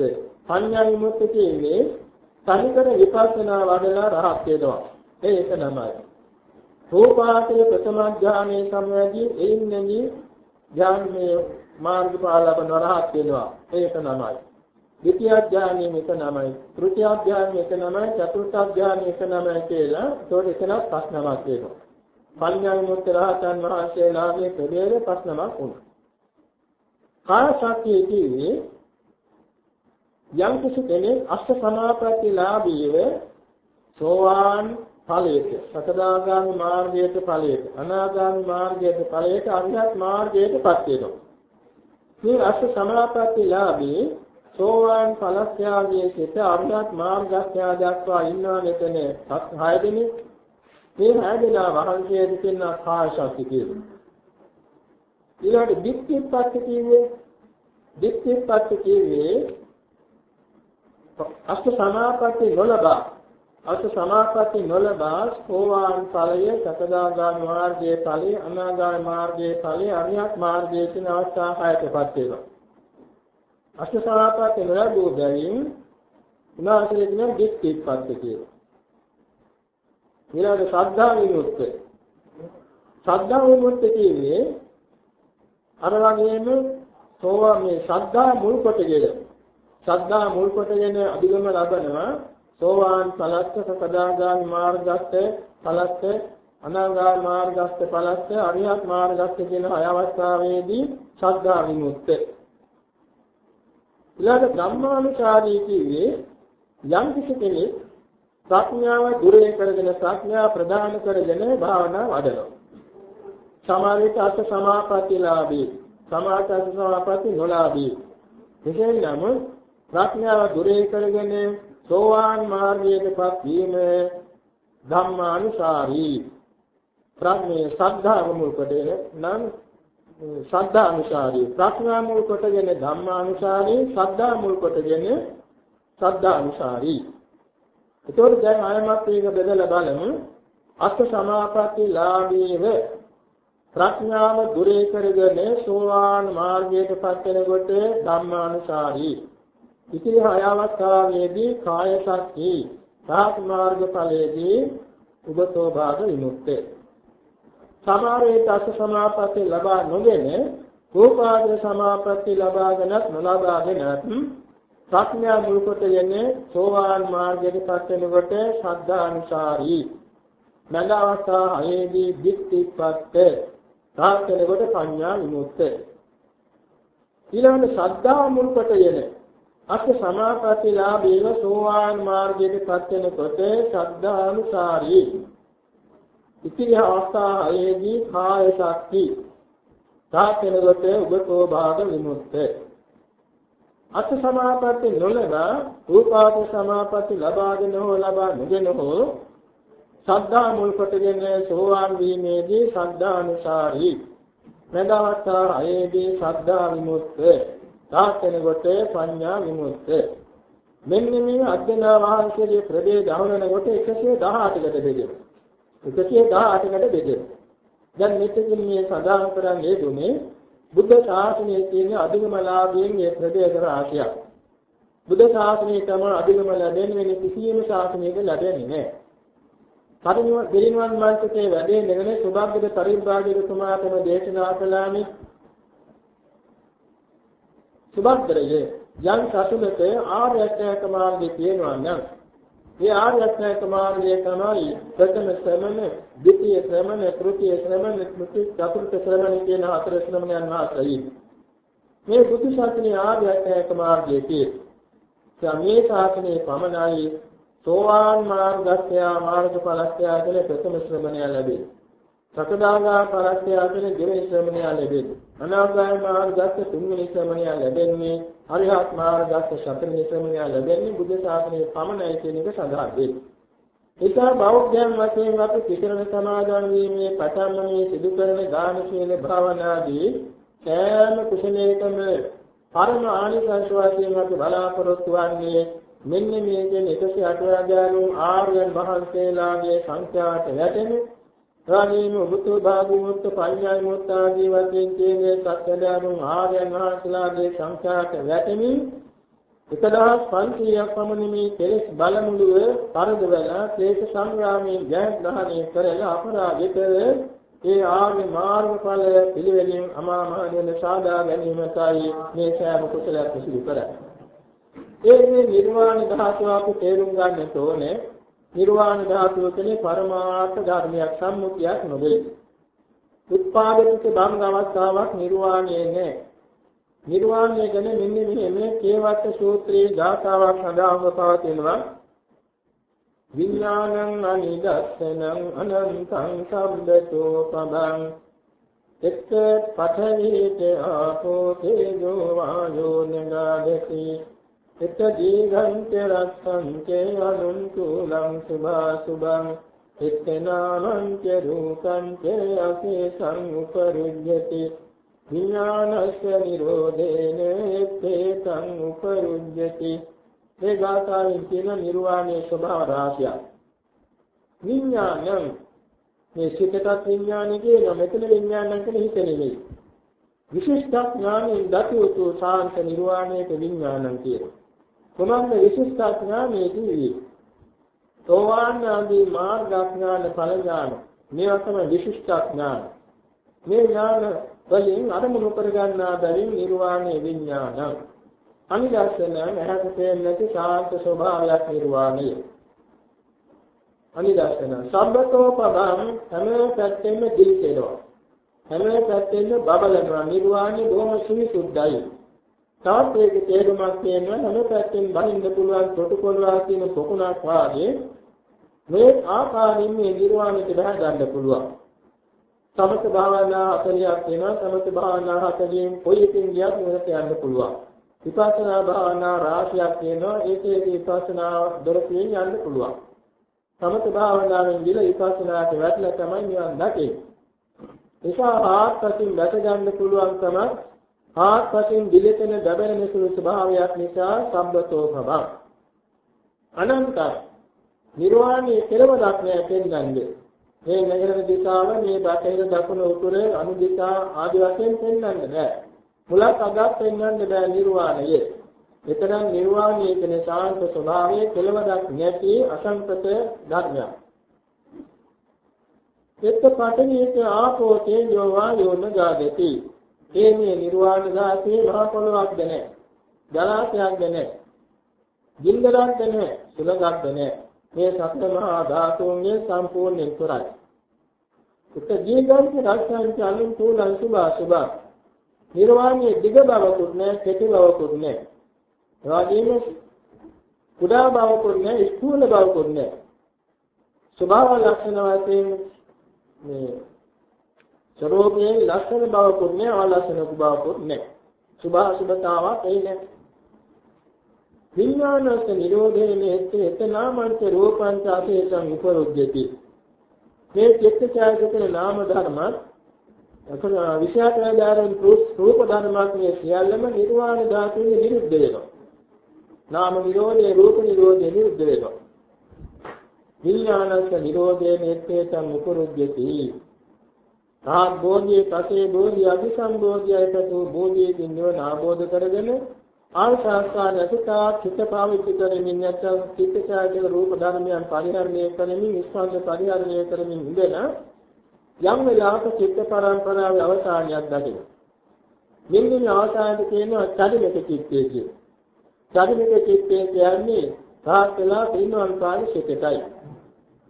Speaker 1: පඤ්ඤා විමුක්ත කියන්නේ තනිකර විපස්සනා වඩලා රහත් වෙනවා. ඒක නමයි. රූපාවචර ප්‍රථම ඥානයේ සමවැදී එයින්නෙහි ඥානයේ මාර්ගඵල ලබන රහත් වෙනවා. ඒක නමයි. ද්විතිය ඥානයේ එක නමයි. තෘතිය ඥානයේ එක නමයි. චතුර්ථ ඥානයේ එක නමයි කියලා ඒකට එතනක් පස් නමක් වෙනවා. පඤ්ඤා විමුක්ත රහතන් වහන්සේලාගේ ප්‍රභේද පස් නමක් වුණා. කාය ශක්තිය කියන්නේ යම් කිසි කෙනෙක් අෂ්ට සමාපatti ලාභීව සෝවාන් ඵලයට සකදාගාමි මාර්ගයට ඵලයට අනාගාමි මාර්ගයට ඵලයට අරිහත් මාර්ගයටපත් වෙනවා. මේ අෂ්ට සමාපatti ලාභී සෝවාන් ඵලස්යාගේ සිට අරිහත් මාර්ගස්යා දක්වා ඉන්නා මෙතන සත් හය දෙනෙක් මේ හැදෙනා වහන්සේ දෙන්න කාය ශක්තිය කියලා. ඊළඟට දික්තිපත්ති කියන්නේ දික්තිපත්ති කියන්නේ අෂ්ට සමාපatti නොලබා අෂ්ට සමාපatti නොලබා සෝවාන් ඵලය සකදාගාමී මාර්ගයේ ඵලය අනාගාමී මාර්ගයේ ඵලය අරිහත් මාර්ගයේ කියන අවස්ථා හයකටපත් වෙනවා. අෂ්ට සමාපatti නොලබූ බැවින් උනාසලේ කියන දික්තිපත්ති කියලා. ඊළඟ ශ්‍රද්ධා විමුක්ත. ශ්‍රද්ධා විමුක්ත කියන්නේ අර වගේම සෝවා මේ ශ්‍රද්ධා මුල් කොටගෙන ශ්‍රද්ධා මුල් කොටගෙන අධිගම ලබනවා සෝවාන් ඵලස්ස සකදාගාමි මාර්ගස්ත ඵලස්ස අනාගාමි මාර්ගස්ත ඵලස්ස අරිහත් මාර්ගස්ත කියන හය අවස්ථාවේදී ශ්‍රද්ධා විමුක්ත. ඊළඟ ධම්මානුචාරී කිව්වේ යම් කිසි කෙනෙක් ප්‍රඥාව දුරේ කරගෙන ප්‍රඥා ප්‍රදාන කරගෙන භාවනා වඩනවා. සමාධිත අත් සමාපත්තිලාභී සමාධි අත් සමාපatti නොලාභී. එසේ නම් ප්‍රඥාව දුරේ කරගෙන සෝවාන් මාර්ගයටපත් වීම ධම්මානුසාරී ප්‍රඥේ සද්ධා මුල් කොටගෙන නම් සද්ධා අනුසාරී ප්‍රඥා මුල් කොටගෙන ධම්මානුසාරී සද්ධා මුල් කොටගෙන සද්ධා අනුසාරී එතකොට දැන් ආයමත් මේක බෙදලා බලමු. අස්ස සමාපatti ලාභීව ප්‍රඥාව දුරේ කරගෙන සෝවාන් මාර්ගයට පත් වෙනකොට ධම්මානුසාරී. ඉතිරි හය අවස්ථාවේදී කාය ශක්ති සාත් මාර්ග ඵලයේදී උබතෝ භාග විමුක්තේ. සමාරේත අස්ස සමාපatti ලබා නොගෙන රූපාද සමාපatti ලබාගෙනත් නොලබාගෙනත් ප්‍රඥා මුල් කොටගෙන සෝවාන් මාර්ගයට පත් වෙනකොට ශ්‍රද්ධානුසාරී මඟ අවස්ථා හයේදී දික්තිපත්ත තාත් වෙනකොට පඤ්ඤා විමුක්ත ඊළඟ ශ්‍රද්ධා මුල් කොටගෙන අත් සමාපත්තිලාභේව සෝවාන් මාර්ගයට පත් වෙනකොට ශ්‍රද්ධානුසාරී ඉතිරි අවස්ථා හයේදී කාය ශක්ති තාත් වෙනකොට උබතෝ භාග විමුක්තේ. අත් සමාපatti නොලබා රූපාද සමාපatti ලබාගෙන හෝ ලබා නොගෙන හෝ සද්ධා මුල් කොටගෙන සෝවාන් වීමේදී සද්ධානුසාරී. මෙදවස්ථා අයේදී සද්ධා විමුක්ත. තාතන කොට පඤ්ඤා විමුක්ත මෙන්න මේ අඥා වහන්සේගේ ප්‍රභේද දහවන කොට 118කට බෙදෙනවා 118කට බෙදෙනවා දැන් මෙතකින් මේ සදාන් කරන්නේ දුනේ බුද්ධ ශාසනයේ තියෙන අධිගම ලාභයෙන් මේ ප්‍රදේශ රාශියක්. බුද්ධ ශාසනය තමයි අධිගම ලැබෙන්නේ වෙන කිසියම් ශාසනයක ලැබෙන්නේ නැහැ. පරිණිවන් පිරිනිවන් මාර්ගයේ වැඩේ නෙගෙන සුභාග්ගද පරිභාගිකතුමාටම දේශනා කළානේ සුභාග්ගරයේ යම් සතුලක ආර්ය අෂ්ටාංග මාර්ගය තියෙනවා නම් මේ ආර්ය අෂ්ටාංග මාර්ගය තමයි ප්‍රථම ශ්‍රමණ, ද්විතීය ශ්‍රමණ, තෘතීය ශ්‍රමණ, චතුර්ථ ශ්‍රමණ කියන හතර ශ්‍රමණයන් වහන්සේ. මේ බුදු ශාසනයේ ආර්ය අෂ්ටාංග මාර්ගයේ තියෙන. මේ ශාසනයේ පමණයි සෝවාන් මාර්ගස්ත්‍ය මාර්ගඵලස්ත්‍ය කියන ප්‍රථම ශ්‍රමණය ලැබේ. සකදාගා පරස්ත්‍ය කියන දෙවෙනි ශ්‍රමණය ලැබේ. අනාගාමී මාර්ගස්ත්‍ය තුන්වෙනි ශ්‍රමණය ලැබෙන්නේ අරිහත් මාර්ගස්ත්‍ය සතරවෙනි ශ්‍රමණය ලැබෙන්නේ බුද්ධ ශාසනයේ පමණයි කියන එක සඳහන් වේ. ඒකා බෞද්ධයන් වශයෙන් අපි පිටරණ සමාදන් වීමේ පටන්ම මේ සිදු කරන ගාන සීල භාවනාදී සෑම කුසලයකම පරම ආනිසංස වශයෙන් අපි බලාපොරොත්තු වන්නේ මෙන්න මේ කියන 108 ආර්යයන් වහන්සේලාගේ සංඛ්‍යාවට වැටෙන එවැගේම උතුම් භාග්‍යමුත් පඤ්ඤාය මුත් ආදී වශයෙන් කියන්නේ සත්‍යදාරුන් ආර්යයන් වහන්සේලාගේ සංඛ්‍යාවට වැටෙමින් 1500ක් පමණ මේ කෙලෙස් බලමුළුව පරදවලා ක්ලේශ සංග්‍රාමයේ ජයග්‍රහණය කරලා අපරාධිත ඒ ආර්ය මාර්ගඵල පිළිවෙලින් අමා මහ නිවන සාදා ගැනීමටයි මේ සෑම කුසලයක් සිදු කරන්නේ ඒ මේ නිර්වාණ ධාතුව අපි තේරුම් ගන්නට ඕනේ. නිර්වාණ ධාතුව කියන්නේ පරමාර්ථ ධර්මයක් සම්මුතියක් නෙවෙයි. උත්පාදිත බංග අවස්ථාවක් නිර්වාණය නෑ. නිර්වාණය ගැන මෙන්න මෙහෙම කේවත්ත සූත්‍රයේ ගාථාවක් සඳහන්ව පවතිනවා. විඥානං අනිදස්සනං අනන්තං සම්බතෝ පබං එක්ක පඨවිත ආපෝ තේජෝ වායෝ නගාදති එත දීඝංච රක්ඛංච අනුන්තුලං සුභා සුභං එත්තනාමංච රූපංච අසේසං උපරුජ්ජති විඥානස්ස නිරෝධේන එත්තේතං උපරුජ්ජති මේ ගාථාවෙන් කියන නිර්වාණයේ ස්වභාව රාශිය විඥානං මේ සිතට විඥානය කියන මෙතන විඥානං කියන හිත නෙමෙයි. විශේෂ ඥානයෙන් දතියුතු සාන්ත නිර්වාණයට විඥානං කියනවා. කුමක්ද විශිෂ්ට ඥානයේදී විය. සෝවාන් ආදී මාර්ග ඥාන ඵල ඥාන මේවා තමයි විශිෂ්ට ඥාන. මේ ඥාන වලින් අරමුණු කරගන්නා බැවින් නිර්වාණය විඥානං. අනිදර්ශන නැහැට පේන්නේ නැති ශාන්ත ස්වභාවයක් නිර්වාණය. අනිදර්ශන සම්බතෝ පදං හැම පැත්තෙම දිලිසෙනවා. හැම පැත්තෙම බබලනවා නිර්වාණය බොහොම සුවිසුද්ධයි. තවත් ඒකේ තේරුමක් තියෙනවා හැම පැත්තෙන් බහින්න පුළුවන් ප්‍රොටෝකෝල්වා කියන පොකුණක් වාගේ මේ ආකාරයෙන් මේ නිර්වාණයට බහ ගන්න පුළුවන්. සමත භාවනා 40ක් වෙනවා සමත භාවනා 40න් කොයි එකකින් ගියත් මෙතන යන්න පුළුවන්. විපස්සනා භාවනා රාශියක් වෙනවා ඒකේ විපස්සනා දොරටුවෙන් යන්න පුළුවන්. සමත භාවනාවෙන් ගිල විපස්සනාට වැටලා තමයි නිවන් දකින්නේ. නිසා ආත්පසින් දැක ගන්න පුළුවන් තමයි ආත්පසින් දිලෙතන දබරන සුළු ස්වභාවයක් නිසා සම්බතෝ භවං. අනන්ත නිර්වාණය කෙලවරක් නෑ පෙන්වන්නේ. මේ නගර දිශාව මේ බටහිර දකුණු උතුර අනු දිශා ආදි වශයෙන් පෙන්වන්න බෑ මුලක් අගක් පෙන්වන්න බෑ නිර්වාණය. එතරම් නිර්වාණයේ කියන ශාන්ත ස්වභාවයේ කෙලවරක් නැති අසංකත ධර්මයක්. එත් පඨවිත ආපෝ තේජෝ වායෝ නගාදති ඒ මේ නිර්වාණ ධාතුවේ මහ පොළොවක්ද නැහැ. ජලාශයක්ද නැහැ. ගින්දරක්ද නැහැ. සුලඟක්ද නැහැ. මේ සතර මහා ධාතුන්ගේ සම්පූර්ණ ඉතරයි. උත් ජීවිතයේ රාජ්‍යංච අනුන් තුලං සුභා සුභා. නිර්වාණයේ දිග බවකුත් නැහැ, කෙටි බවකුත් නැහැ. එවාගෙම කුඩා බවකුත් නැහැ, ස්ථූල බවකුත් නැහැ. ස්වභාව ලක්ෂණ වශයෙන් මේ ස්වરૂපයේ ලක්ෂණ බවකුත් නෑ අලක්ෂණ බවකුත් නෑ. සුභාසුභතාවක් එයි නෑ. විඥානස්ස නිරෝධේන එතනාමන්ත රූපංච අසේසං උපරුජ්ජති මේ චිත්තචෛතසික නාම ධර්මත් අකල විෂයාකාරයන් රූප ධර්මයක් මේ සියල්ලම නිර්වාණ ධාතුවේ නිරුද්ධ වෙනවා. නාම නිරෝධේ රූප නිරෝධේ නිරුද්ධ වෙනවා. විඥානස්ස නිරෝධේන එතේතං උපරුජ්ජති රහත් බෝධියේ පසේ බෝධිය අභිසම්බෝධියයි පැතු බෝධියකින් නිවන ආબોධ කරගෙන ආංශාස්කාර අධිකා චිත්ත පාවිච්චි කරමින් නැත්නම් චිත්තචෛතසික රූප ධර්මයන් පරිහරණය කරමින් ස්කන්ධ පරිහරණය කරමින් ඉඳන යම් වෙලාවක චිත්ත පරම්පරාවේ අවසානයක් දකින. මෙන්න මේ අවසානයේ කියනවා චරිත චිත්තය කියන. චරිත චිත්තය කියන්නේ රාත් වෙලා පින්වන් පාන සිතයි.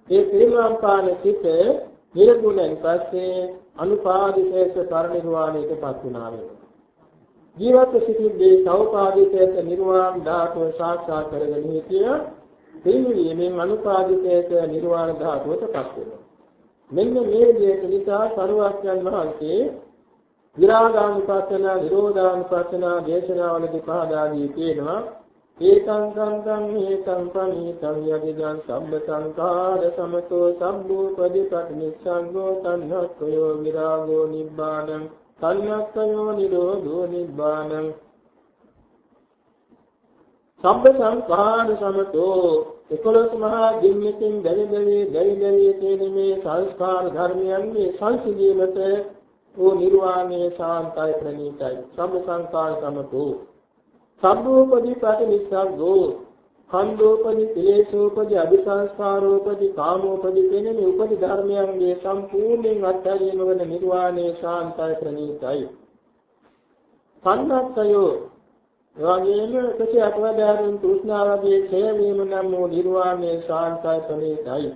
Speaker 1: ඒ පින්වන් පාන සිත නිරගුණෙන් පස්සේ අනුපාදිතේස පරිනිර්වාණයටපත් වුණා වෙනවා. ජීවත් සිටින්නේ සෞපාදිතේස නිර්වාණ ධාතුව සාක්ෂාත් කරගෙන හිටිය පින්වීමෙන් අනුපාදිතේස නිර්වාණ ධාතුවටපත් වෙනවා. මෙන්න මේ විදිහට නිසා සරුවක්යන් වහන්සේ විරාගානුපස්සන, නිරෝධානුපස්සන දේශනාවලදී පහදාදී කියනවා ඒකං සංකං ඒකං පනීතං යදිදං සම්බ සංඛාර සමතෝ සම්බුපදීපටි නිස්සංගෝ තණ්හක්ඛයෝ විරාගෝ නිබ්බානං තණ්හක්ඛයෝ නිරෝධෝ නිබ්බානං සම්බ සංඛාර සමතෝ එකොළොස් මහා දින්නෙකින් දැවි දැවි දැවි දැවි තියෙන මේ සංස්කාර ධර්මයන්ගේ සංසිඳීමට ඕ නිර්වාණය සාන්තයි ප්‍රණීතයි. සම්බ සංඛාර සමතෝ සබ්බෝපදී ප්‍රතිනිස්සග්ගෝ ඛණ්ඩෝපදී ක්ලේශෝපදී අபிසංස්කාරෝපදී කාමෝපදී කියන මේ උපදී ධර්මයන්ගේ සම්පූර්ණයෙන් අත්හැරීම වන නිර්වාණය ශාන්තයි ප්‍රණීතයි. සම්මත්තයෝ එවැගේම කෙටි අටවදාරුන් තෘෂ්ණාවගේ ඡය වීම නම් වූ නිර්වාණය ශාන්තයි ප්‍රණීතයි.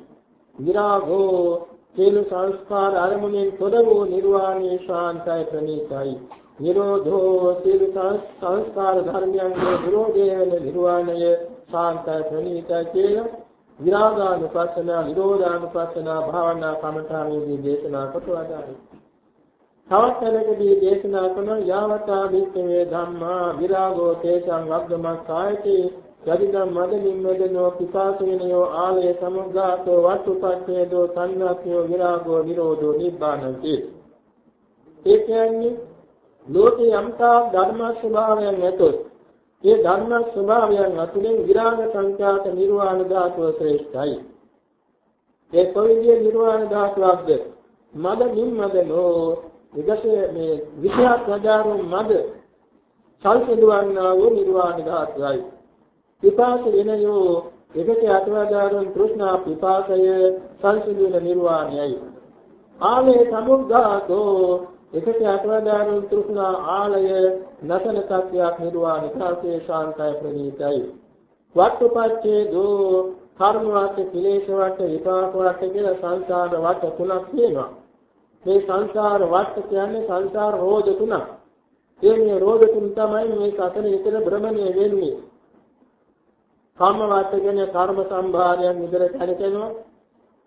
Speaker 1: විරාගෝ සියලු සංස්කාර අරමුණෙන් තොර වූ නිර්වාණය ශාන්තයි ප්‍රණීතයි. නිරෝධෝ සියලු සංස්කාර ධර්මයන්ගේ විරෝධය වෙන නිර්වාණය ශාන්ත ප්‍රණීත කියලා විරාගානුපස්සන නිරෝධානුපස්සන භාවනා කමඨානේදී දේශනා කොට වදාළා. තවත් තැනකදී දේශනා කරන යාවතා භික්ඛවේ ධම්මා විරාගෝ තේසං වග්ගමස්සායති යදිදම් මද නිම්මදනෝ පිපාසවිනයෝ ආලය සමුග්ගාතෝ වත්තුපච්ඡේදෝ සංඥාක්ඛයෝ විරාගෝ නිරෝධෝ නිබ්බානන්ති ඒ කියන්නේ ලෝකේ යම්තා ධර්ම ස්වභාවයන් නැතොත් ඒ ධර්ම ස්වභාවයන් අතුලින් විරාග සංඛ්‍යාත නිර්වාණ ධාතුව ශ්‍රේෂ්ඨයි. ඒ කොවිදිය නිර්වාණ ධාතුවක්ද මද නිම්මදනෝ විදසේ මේ විෂයක් වදාරු මද සල්පදුවන්නා වූ නිර්වාණ ධාතුවයි. පිපාස වෙනයෝ එකට අටවදාරුන් තෘෂ්ණා පිපාසය සංසිඳුන නිර්වාණයයි. ආලේ සමුග්ගාතෝ එකට අටවදාරුන් තෘෂ්ණා ආලය නසන සත්‍යයක් නිර්වාණ කාසේ ශාන්තය ප්‍රණීතයි. වට්ටපච්චේ දෝ කර්ම වට කිලේශ වට විපාක වට කියලා සංසාර වට තුනක් තියෙනවා. මේ සංසාර වට කියන්නේ සංසාර රෝධ තුනක්. ඒ මේ රෝධ තුන තමයි මේ සතර විතර භ්‍රමණය වෙන්නේ. කම්ම වට කියන්නේ කර්ම සම්භාරයන් විතර කරකෙනවා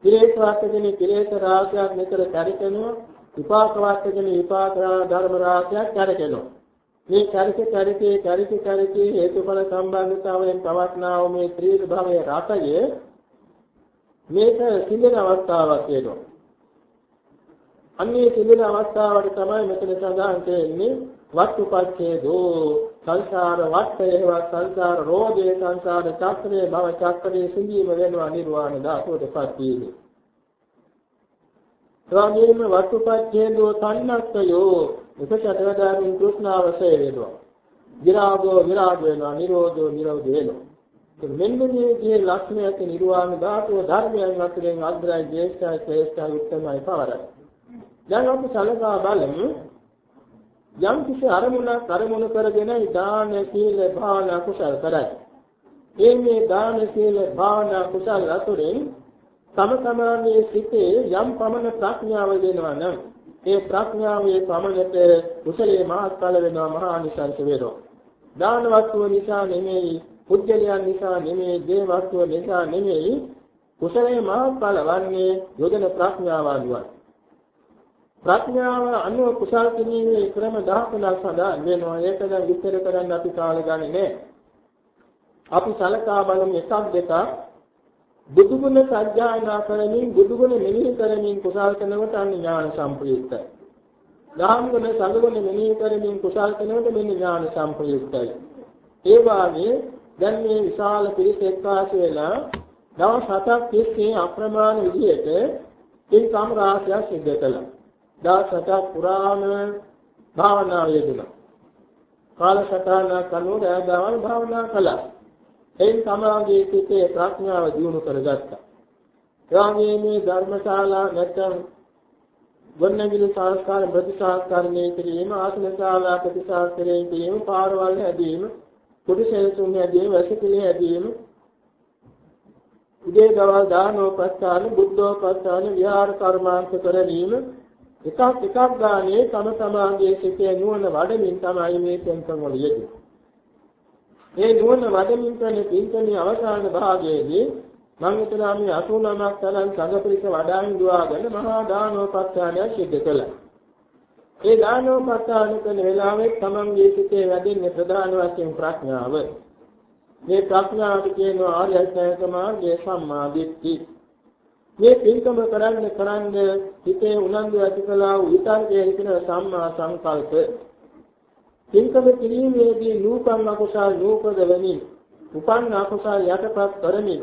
Speaker 1: කිලේශ වට කියන්නේ කිලේශ රාශියක් විතර කරකෙනවා විපාක වාක්‍යගෙන විපාක ධර්ම රාශියක් කරකෙනවා. මේ චරිත චරිතේ චරිත චරිතේ හේතුඵල සම්බන්ධතාවයෙන් පවත්නා වූ මේ ත්‍රිවිධ භවයේ රසය මේක සිඳන අවස්ථාවක් වෙනවා. අන්නේ සිඳන අවස්ථාවට තමයි මෙතන සඳහන් වෙන්නේ වස්තුපච්ඡේදෝ සංසාර වත්තේවා සංසාර රෝධේ සංසාර චක්‍රේ භව චක්‍රේ සිඳීම වෙනවා නිර්වාණ ධාතුවටපත් වීමේ එවැගේම වස්තුපච්ඡේදෝ තණ්හස්සයෝ එකසතරදාමින් තෘෂ්ණාවසේ වෙනවා. විරාගෝ විරාග වෙනවා, නිරෝධෝ නිරෝධ වෙනවා. මෙන්න මේ කිය ලක්ෂණ ඇති නිර්වාණ ධාතුව ධර්මයන් අතරින් අග්‍රයි ජේෂ්ඨයි ශ්‍රේෂ්ඨයි උත්තමයි පවරයි. දැන් අපි සලකා බලමු යම් කිසි අරමුණක් අරමුණු කරගෙන දාන සීල භාවනා කුසල කරයි. මේ මේ දාන සීල භාවනා කුසල අතුරින් තම තමාගේ සිතේ යම් පමණ ප්‍රඥාව දෙනවා නම් ඒ ප්‍රඥාවේ පමණට කුසලයේ මහත්ඵල වෙනවා මහා නිසංස වෙනවා. දාන වස්තුව නිසා නෙමෙයි, පුජ්‍යලයන් නිසා නෙමෙයි, දේ වස්තුව නිසා නෙමෙයි, කුසලයේ මහත්ඵල වන්නේ යොදන ප්‍රඥාව අනුවයි. ප්‍රඥාව අනුව කුසල් කිරීමේ ක්‍රම 10ක් සඳහන් වෙනවා. ඒක දැන් විස්තර කරන්න අපි කාල ගන්නේ නැහැ. අපි සලකා බලමු එකක් දෙකක් බුදුගුණ සත්‍යයනා කරමින් බුදුගුණ මෙනෙහි කරමින් කුසල් කරනකොට අන්න ඥාන සම්ප්‍රයුක්තයි. දහම් ගුණ සංගුණ මෙනෙහි කරමින් කුසල් කරනකොට මෙන්න ඥාන සම්ප්‍රයුක්තයි. ඒ වාගේ දැන් මේ විශාල පිරිස එක්කාසු වෙලා දවස් හතක් තිස්සේ අප්‍රමාණ විදිහට පින්කම් රාශියක් සිදු කළා. දවස් හතක් පුරාම භාවනා යෙදුණා. කාලසටහනක් අනුව දයාදාවල් භාවනා කළා. එයින් තමාගේ සිතේ ප්‍රඥාව දියුණු කරගත්තා. එවාගේ මේ ධර්මශාලා නැත්නම් වන්නගිරි සංස්කාර ප්‍රතිසංස්කරණය කිරීම ආසනශාලා ප්‍රතිසංස්කරණය කිරීම පාරවල් හැදීම කුටිසෙල්සුන් හැදීම වැසිකිලි හැදීම උදේ දවල් දානෝපස්ථාන බුද්ධෝපස්ථාන විහාර කර්මාන්ත කරවීම එකක් එකක් ගානේ තම තමාගේ සිතේ නුවණ වඩමින් තමයි මේ තෙන්කම් වල යෙදෙන්නේ. මේ නුවණ වඩමින් කරන පින්කමේ අවසාන භාගයේදී මම හිතනවා මේ 89ක් තරම් සංඝපරිස වඩාන් දුවාගෙන මහා දානෝපස්ථානය සිද්ධ කළා. ඒ දානෝපස්ථාන කරන වෙලාවේ තමන්ගේ සිතේ වැඩෙන්නේ ප්‍රධාන වශයෙන් ප්‍රඥාව. මේ ප්‍රඥාවට කියනවා ආර්ය අෂ්ටාංග මාර්ගයේ සම්මා දිට්ඨි. මේ පින්කම කරන්න කරන්න හිතේ උනන්දු ඇති කළා වූ විතර්කයේ හිතන සම්මා සංකල්ප. පින්කම කිරීමේදී නූපන් අකුසල් නූපද වෙමින් උපන් අකුසල් යටපත් කරමින්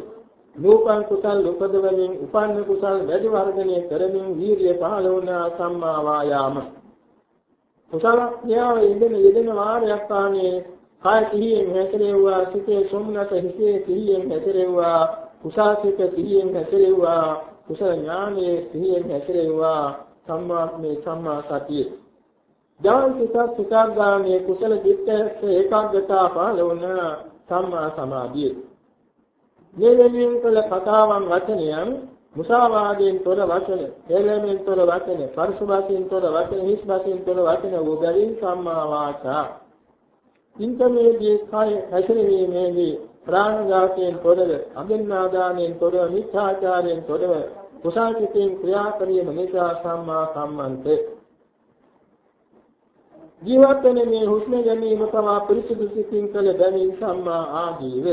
Speaker 1: නූපන් කුසල් උපදවමින් උපන්න කුසල් වැඩි වර්ධනය කරමින් වීර්යය පහළ වුණ සම්මා වායාම. කුසල ක්‍රියාව යෙදෙන යෙදෙන වාරයක් ආනේ කාය සිහියෙන් හැසිරෙව්වා සිතේ සොම්නත හිතේ සිහියෙන් හැසිරෙව්වා කුසාසිත සිහියෙන් හැසිරෙව්වා කුසල ඥානයේ සිහියෙන් හැසිරෙව්වා සම්මාත්මේ සම්මා සතිය. ඥානසිත සුඛාගාමී කුසල චිත්ත ඒකාග්‍රතාව පහළ වුණ සම්මා සමාධිය මේ වෙනුවෙන් කළ කතාවන් වචනයන් මුසාවාදයෙන් තොර වචන, හේලමෙන් තොර වචන, පරිසුභාෂයෙන් තොර වචන, හිස්භාෂයෙන් තොර වචන වූ බැවින් සම්මා වාචා. ඉන්කමේදී කය හැසිරීමේදී ප්‍රාණඝාතයෙන් තොරව, අගන්නාදානයෙන් තොරව, මිත්‍යාචාරයෙන් තොරව, කුසාචිතෙන් ක්‍රියා කිරීම නිසා සම්මා සම්මන්තේ ජීවත් වෙන මේ හුස්ම ගැනීම තමයි පිරිසිදු සිතින් කළ බැවින් සම්මා ආජීව.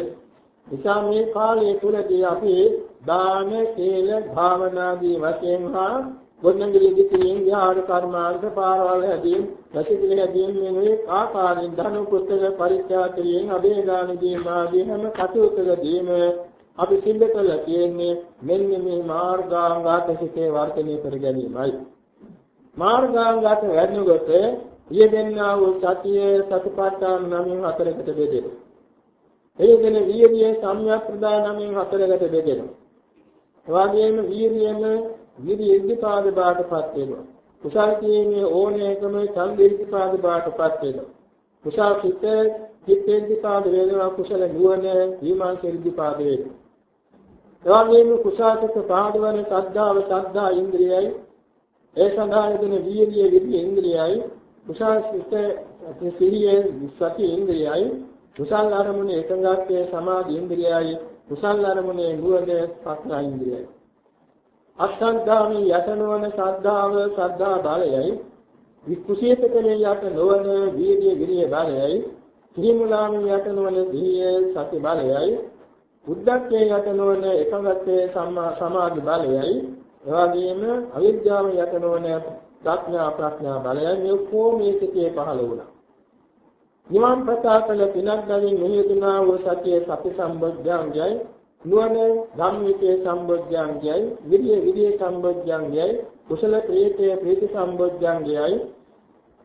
Speaker 1: නිසා මේ කාලය තුලදී අපි දාන, සීල, භාවනාදී වශයෙන් හා ගොඩනැගිලි දිටින් විහාර කර්මාන්ත පාරවල් හැදීම්, රසිකල හැදීම් මේ ආකාරයෙන් ධන පුස්තක පරිත්‍යාගයෙන් අභේදානදී මාදී හැම කටයුත්තකදීම අපි සිද්ධ කළ තියෙන්නේ මෙන්න මේ මාර්ගාංගාත සිටේ වර්ධනය කර ගැනීමයි. මාර්ගාංගාත වැඩනකොට යෙදෙන්නා වූ සතිය සතිපට්ඨාන නමින් හතරකට බෙදෙනවා. එයගෙන වීර්යය සම්‍යක් ප්‍රදානමින් හතරකට බෙදෙනවා. එවාගෙම වීර්යයම විරි ඉද්ධපාද බාටපත් වෙනවා. කුසල් කීමේ ඕනෑකම සංදීර්ඝපාද බාටපත් වෙනවා. කුසල් සිත චිත්තේද්ධපාද වේදනා කුසල නුවණ විමාංශේද්ධපාද වේදනා. එවාගෙම කුසල් සිත පාදවන සද්ධාව සද්ධා ඉන්ද්‍රියයි ඒ සඳහා යෙදෙන වීර්යය විරි ඉන්ද්‍රියයි කුසල් සිත සිහියේ සති ඉන්ද්‍රියයි. කුසල් අරමුණේ එකඟත්වයේ සමාධි ඉන්ද්‍රියයි. කුසල් අරමුණේ නුවණ ප්‍රඥා ඉන්ද්‍රියයි. අස්සද්ධාමි යතනවන සද්ධාව සද්ධා බලයයි. විකුසීතකලේ යට නොවන වීර්ය විරිය බලයයි. ත්‍රිමුලාමි යතනවන සිහිය සති බලයයි. බුද්ධත්වයේ යතනවන එකඟත්වයේ සමාධි බලයයි. එවාගෙම අවිද්‍යාව යතනවන ප්‍රඥා ප්‍රඥා බලයයි මේ කොමේ සිටේ පහළ වුණා. නිවන් ප්‍රකාශල පිනක් බැවින් මෙහෙතුනා වූ සතිය සති සම්බොධ්‍යංගයයි නුවණ ධම්මිකේ සම්බොධ්‍යංගයයි විරිය විරිය සම්බොධ්‍යංගයයි කුසල ප්‍රේතේ ප්‍රීති සම්බොධ්‍යංගයයි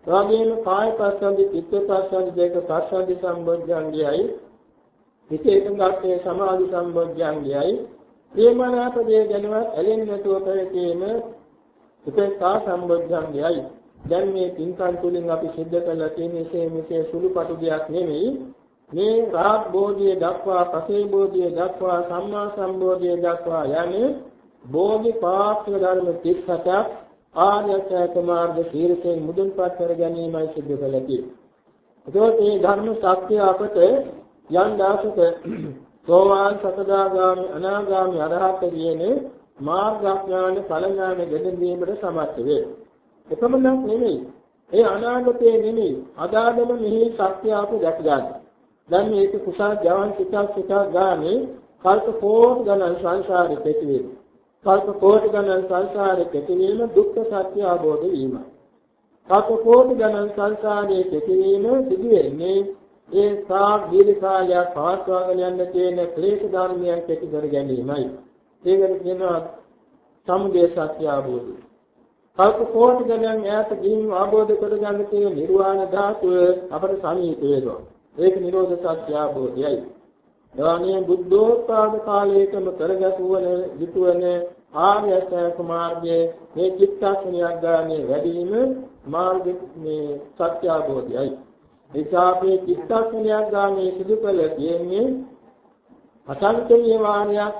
Speaker 1: එවැගේම කාය පස්සන්දි චිත්ත පස්සන්දි දෙක පස්සන්දි සම්බොධ්‍යංගයයි හිත එකඟත්වයේ සමාධි සම්බොධ්‍යංගයයි ප්‍රේමනාපදේ ගැනවත් ඇලෙන්නේ නැතුව පැවතීම උපේක්ඛා සම්බොධ්‍යංගයයි දැන් මේ පින්කම් තුලින් අපි සිද්ධ කරලා තියෙන එසේ මෙසේ සුළුපටු දෙයක් නෙමෙයි මේ රාත් බෝධිය දක්වා පසේ බෝධිය දක්වා සම්මා සම්බෝධිය දක්වා යන්නේ බෝධි පාක්ෂික ධර්ම 37ක් ආර්ය අෂ්ටාංග මාර්ග තීර්ථයෙන් මුදුන්පත් කර ගැනීමයි සිද්ධ කළේ. ඒකෝට මේ ධර්ම ශක්තිය අපට යම් දාසක සෝවාන් සකදාගාමි අනාගාමි අරහත් කියන මාර්ගඥාන ඵල ඥාන ගෙදෙන වීමට සමර්ථ වේ. එපමණක් නෙමෙයි. ඒ අනාගතයේ නෙමෙයි. අදාළම මෙහි සත්‍ය අප දැක ගන්න. දැන් මේක කුසල ජවන් සිතක් සිතක් ගානේ කල්ප කෝටි ගණන් සංසාරේ කෙටි කල්ප කෝටි ගණන් සංසාරේ කෙටිවීම දුක්ඛ සත්‍ය අවබෝධ වීමයි. කල්ප කෝටි ගණන් සංසාරයේ කෙටිවීම සිදු වෙන්නේ ඒ සා දීර්ඝ කාලයක් පවත්වාගෙන යන්න තියෙන ක්ලේශ ධර්මයන් කෙටි කර ගැනීමයි. ඒකට කියනවා සමුදය සත්‍ය අවබෝධය. කල්ප කෝටි ගණන් ඈත ගිහින් අවබෝධ කරගන්න තියෙන නිර්වාණ ධාතුව අපට සමීප වෙනවා. ඒක නිරෝධ සත්‍ය අවබෝධයයි. එවානේ බුද්ධෝත්පාද කාලයකම කරගත් වූ විතුවන ආර්ය අෂ්ටාංග මාර්ගයේ මේ චිත්තක්ෂණයක් ගානේ වැඩිම මාර්ග මේ සත්‍ය අවබෝධයයි. ඒකාපේ චිත්තක්ෂණයක් ගානේ සිදු කළ දෙන්නේ අසංකේය වාරයක්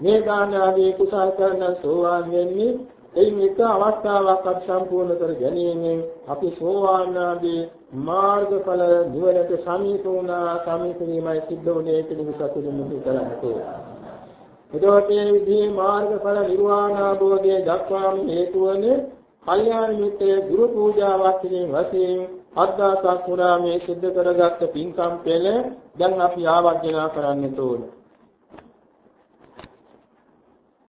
Speaker 1: මේ දාන ආදී කුසල් කරන සෝවාන් වෙන්නේ එයින් එක අවස්ථාවක් අත් සම්පූර්ණ කර ගැනීමෙන් අපි සෝවාන් ආදී මාර්ගඵල නිවනට සමීප වුණා සමීප වීමයි සිද්ධ වුණේ කියන සතුටින් මුතු කරන්නේ. එතකොට මේ විදිහේ මාර්ගඵල නිර්වාණ අවබෝධයේ දක්වාම හේතු වන කල්යාණ මිත්‍රයේ ගුරු පූජාවක් කිරීම වශයෙන් අද්දාසක් පුරා මේ සිද්ධ කරගත්ත පින්කම් පෙළ දැන් අපි ආවර්ජනා කරන්නට ඕනේ.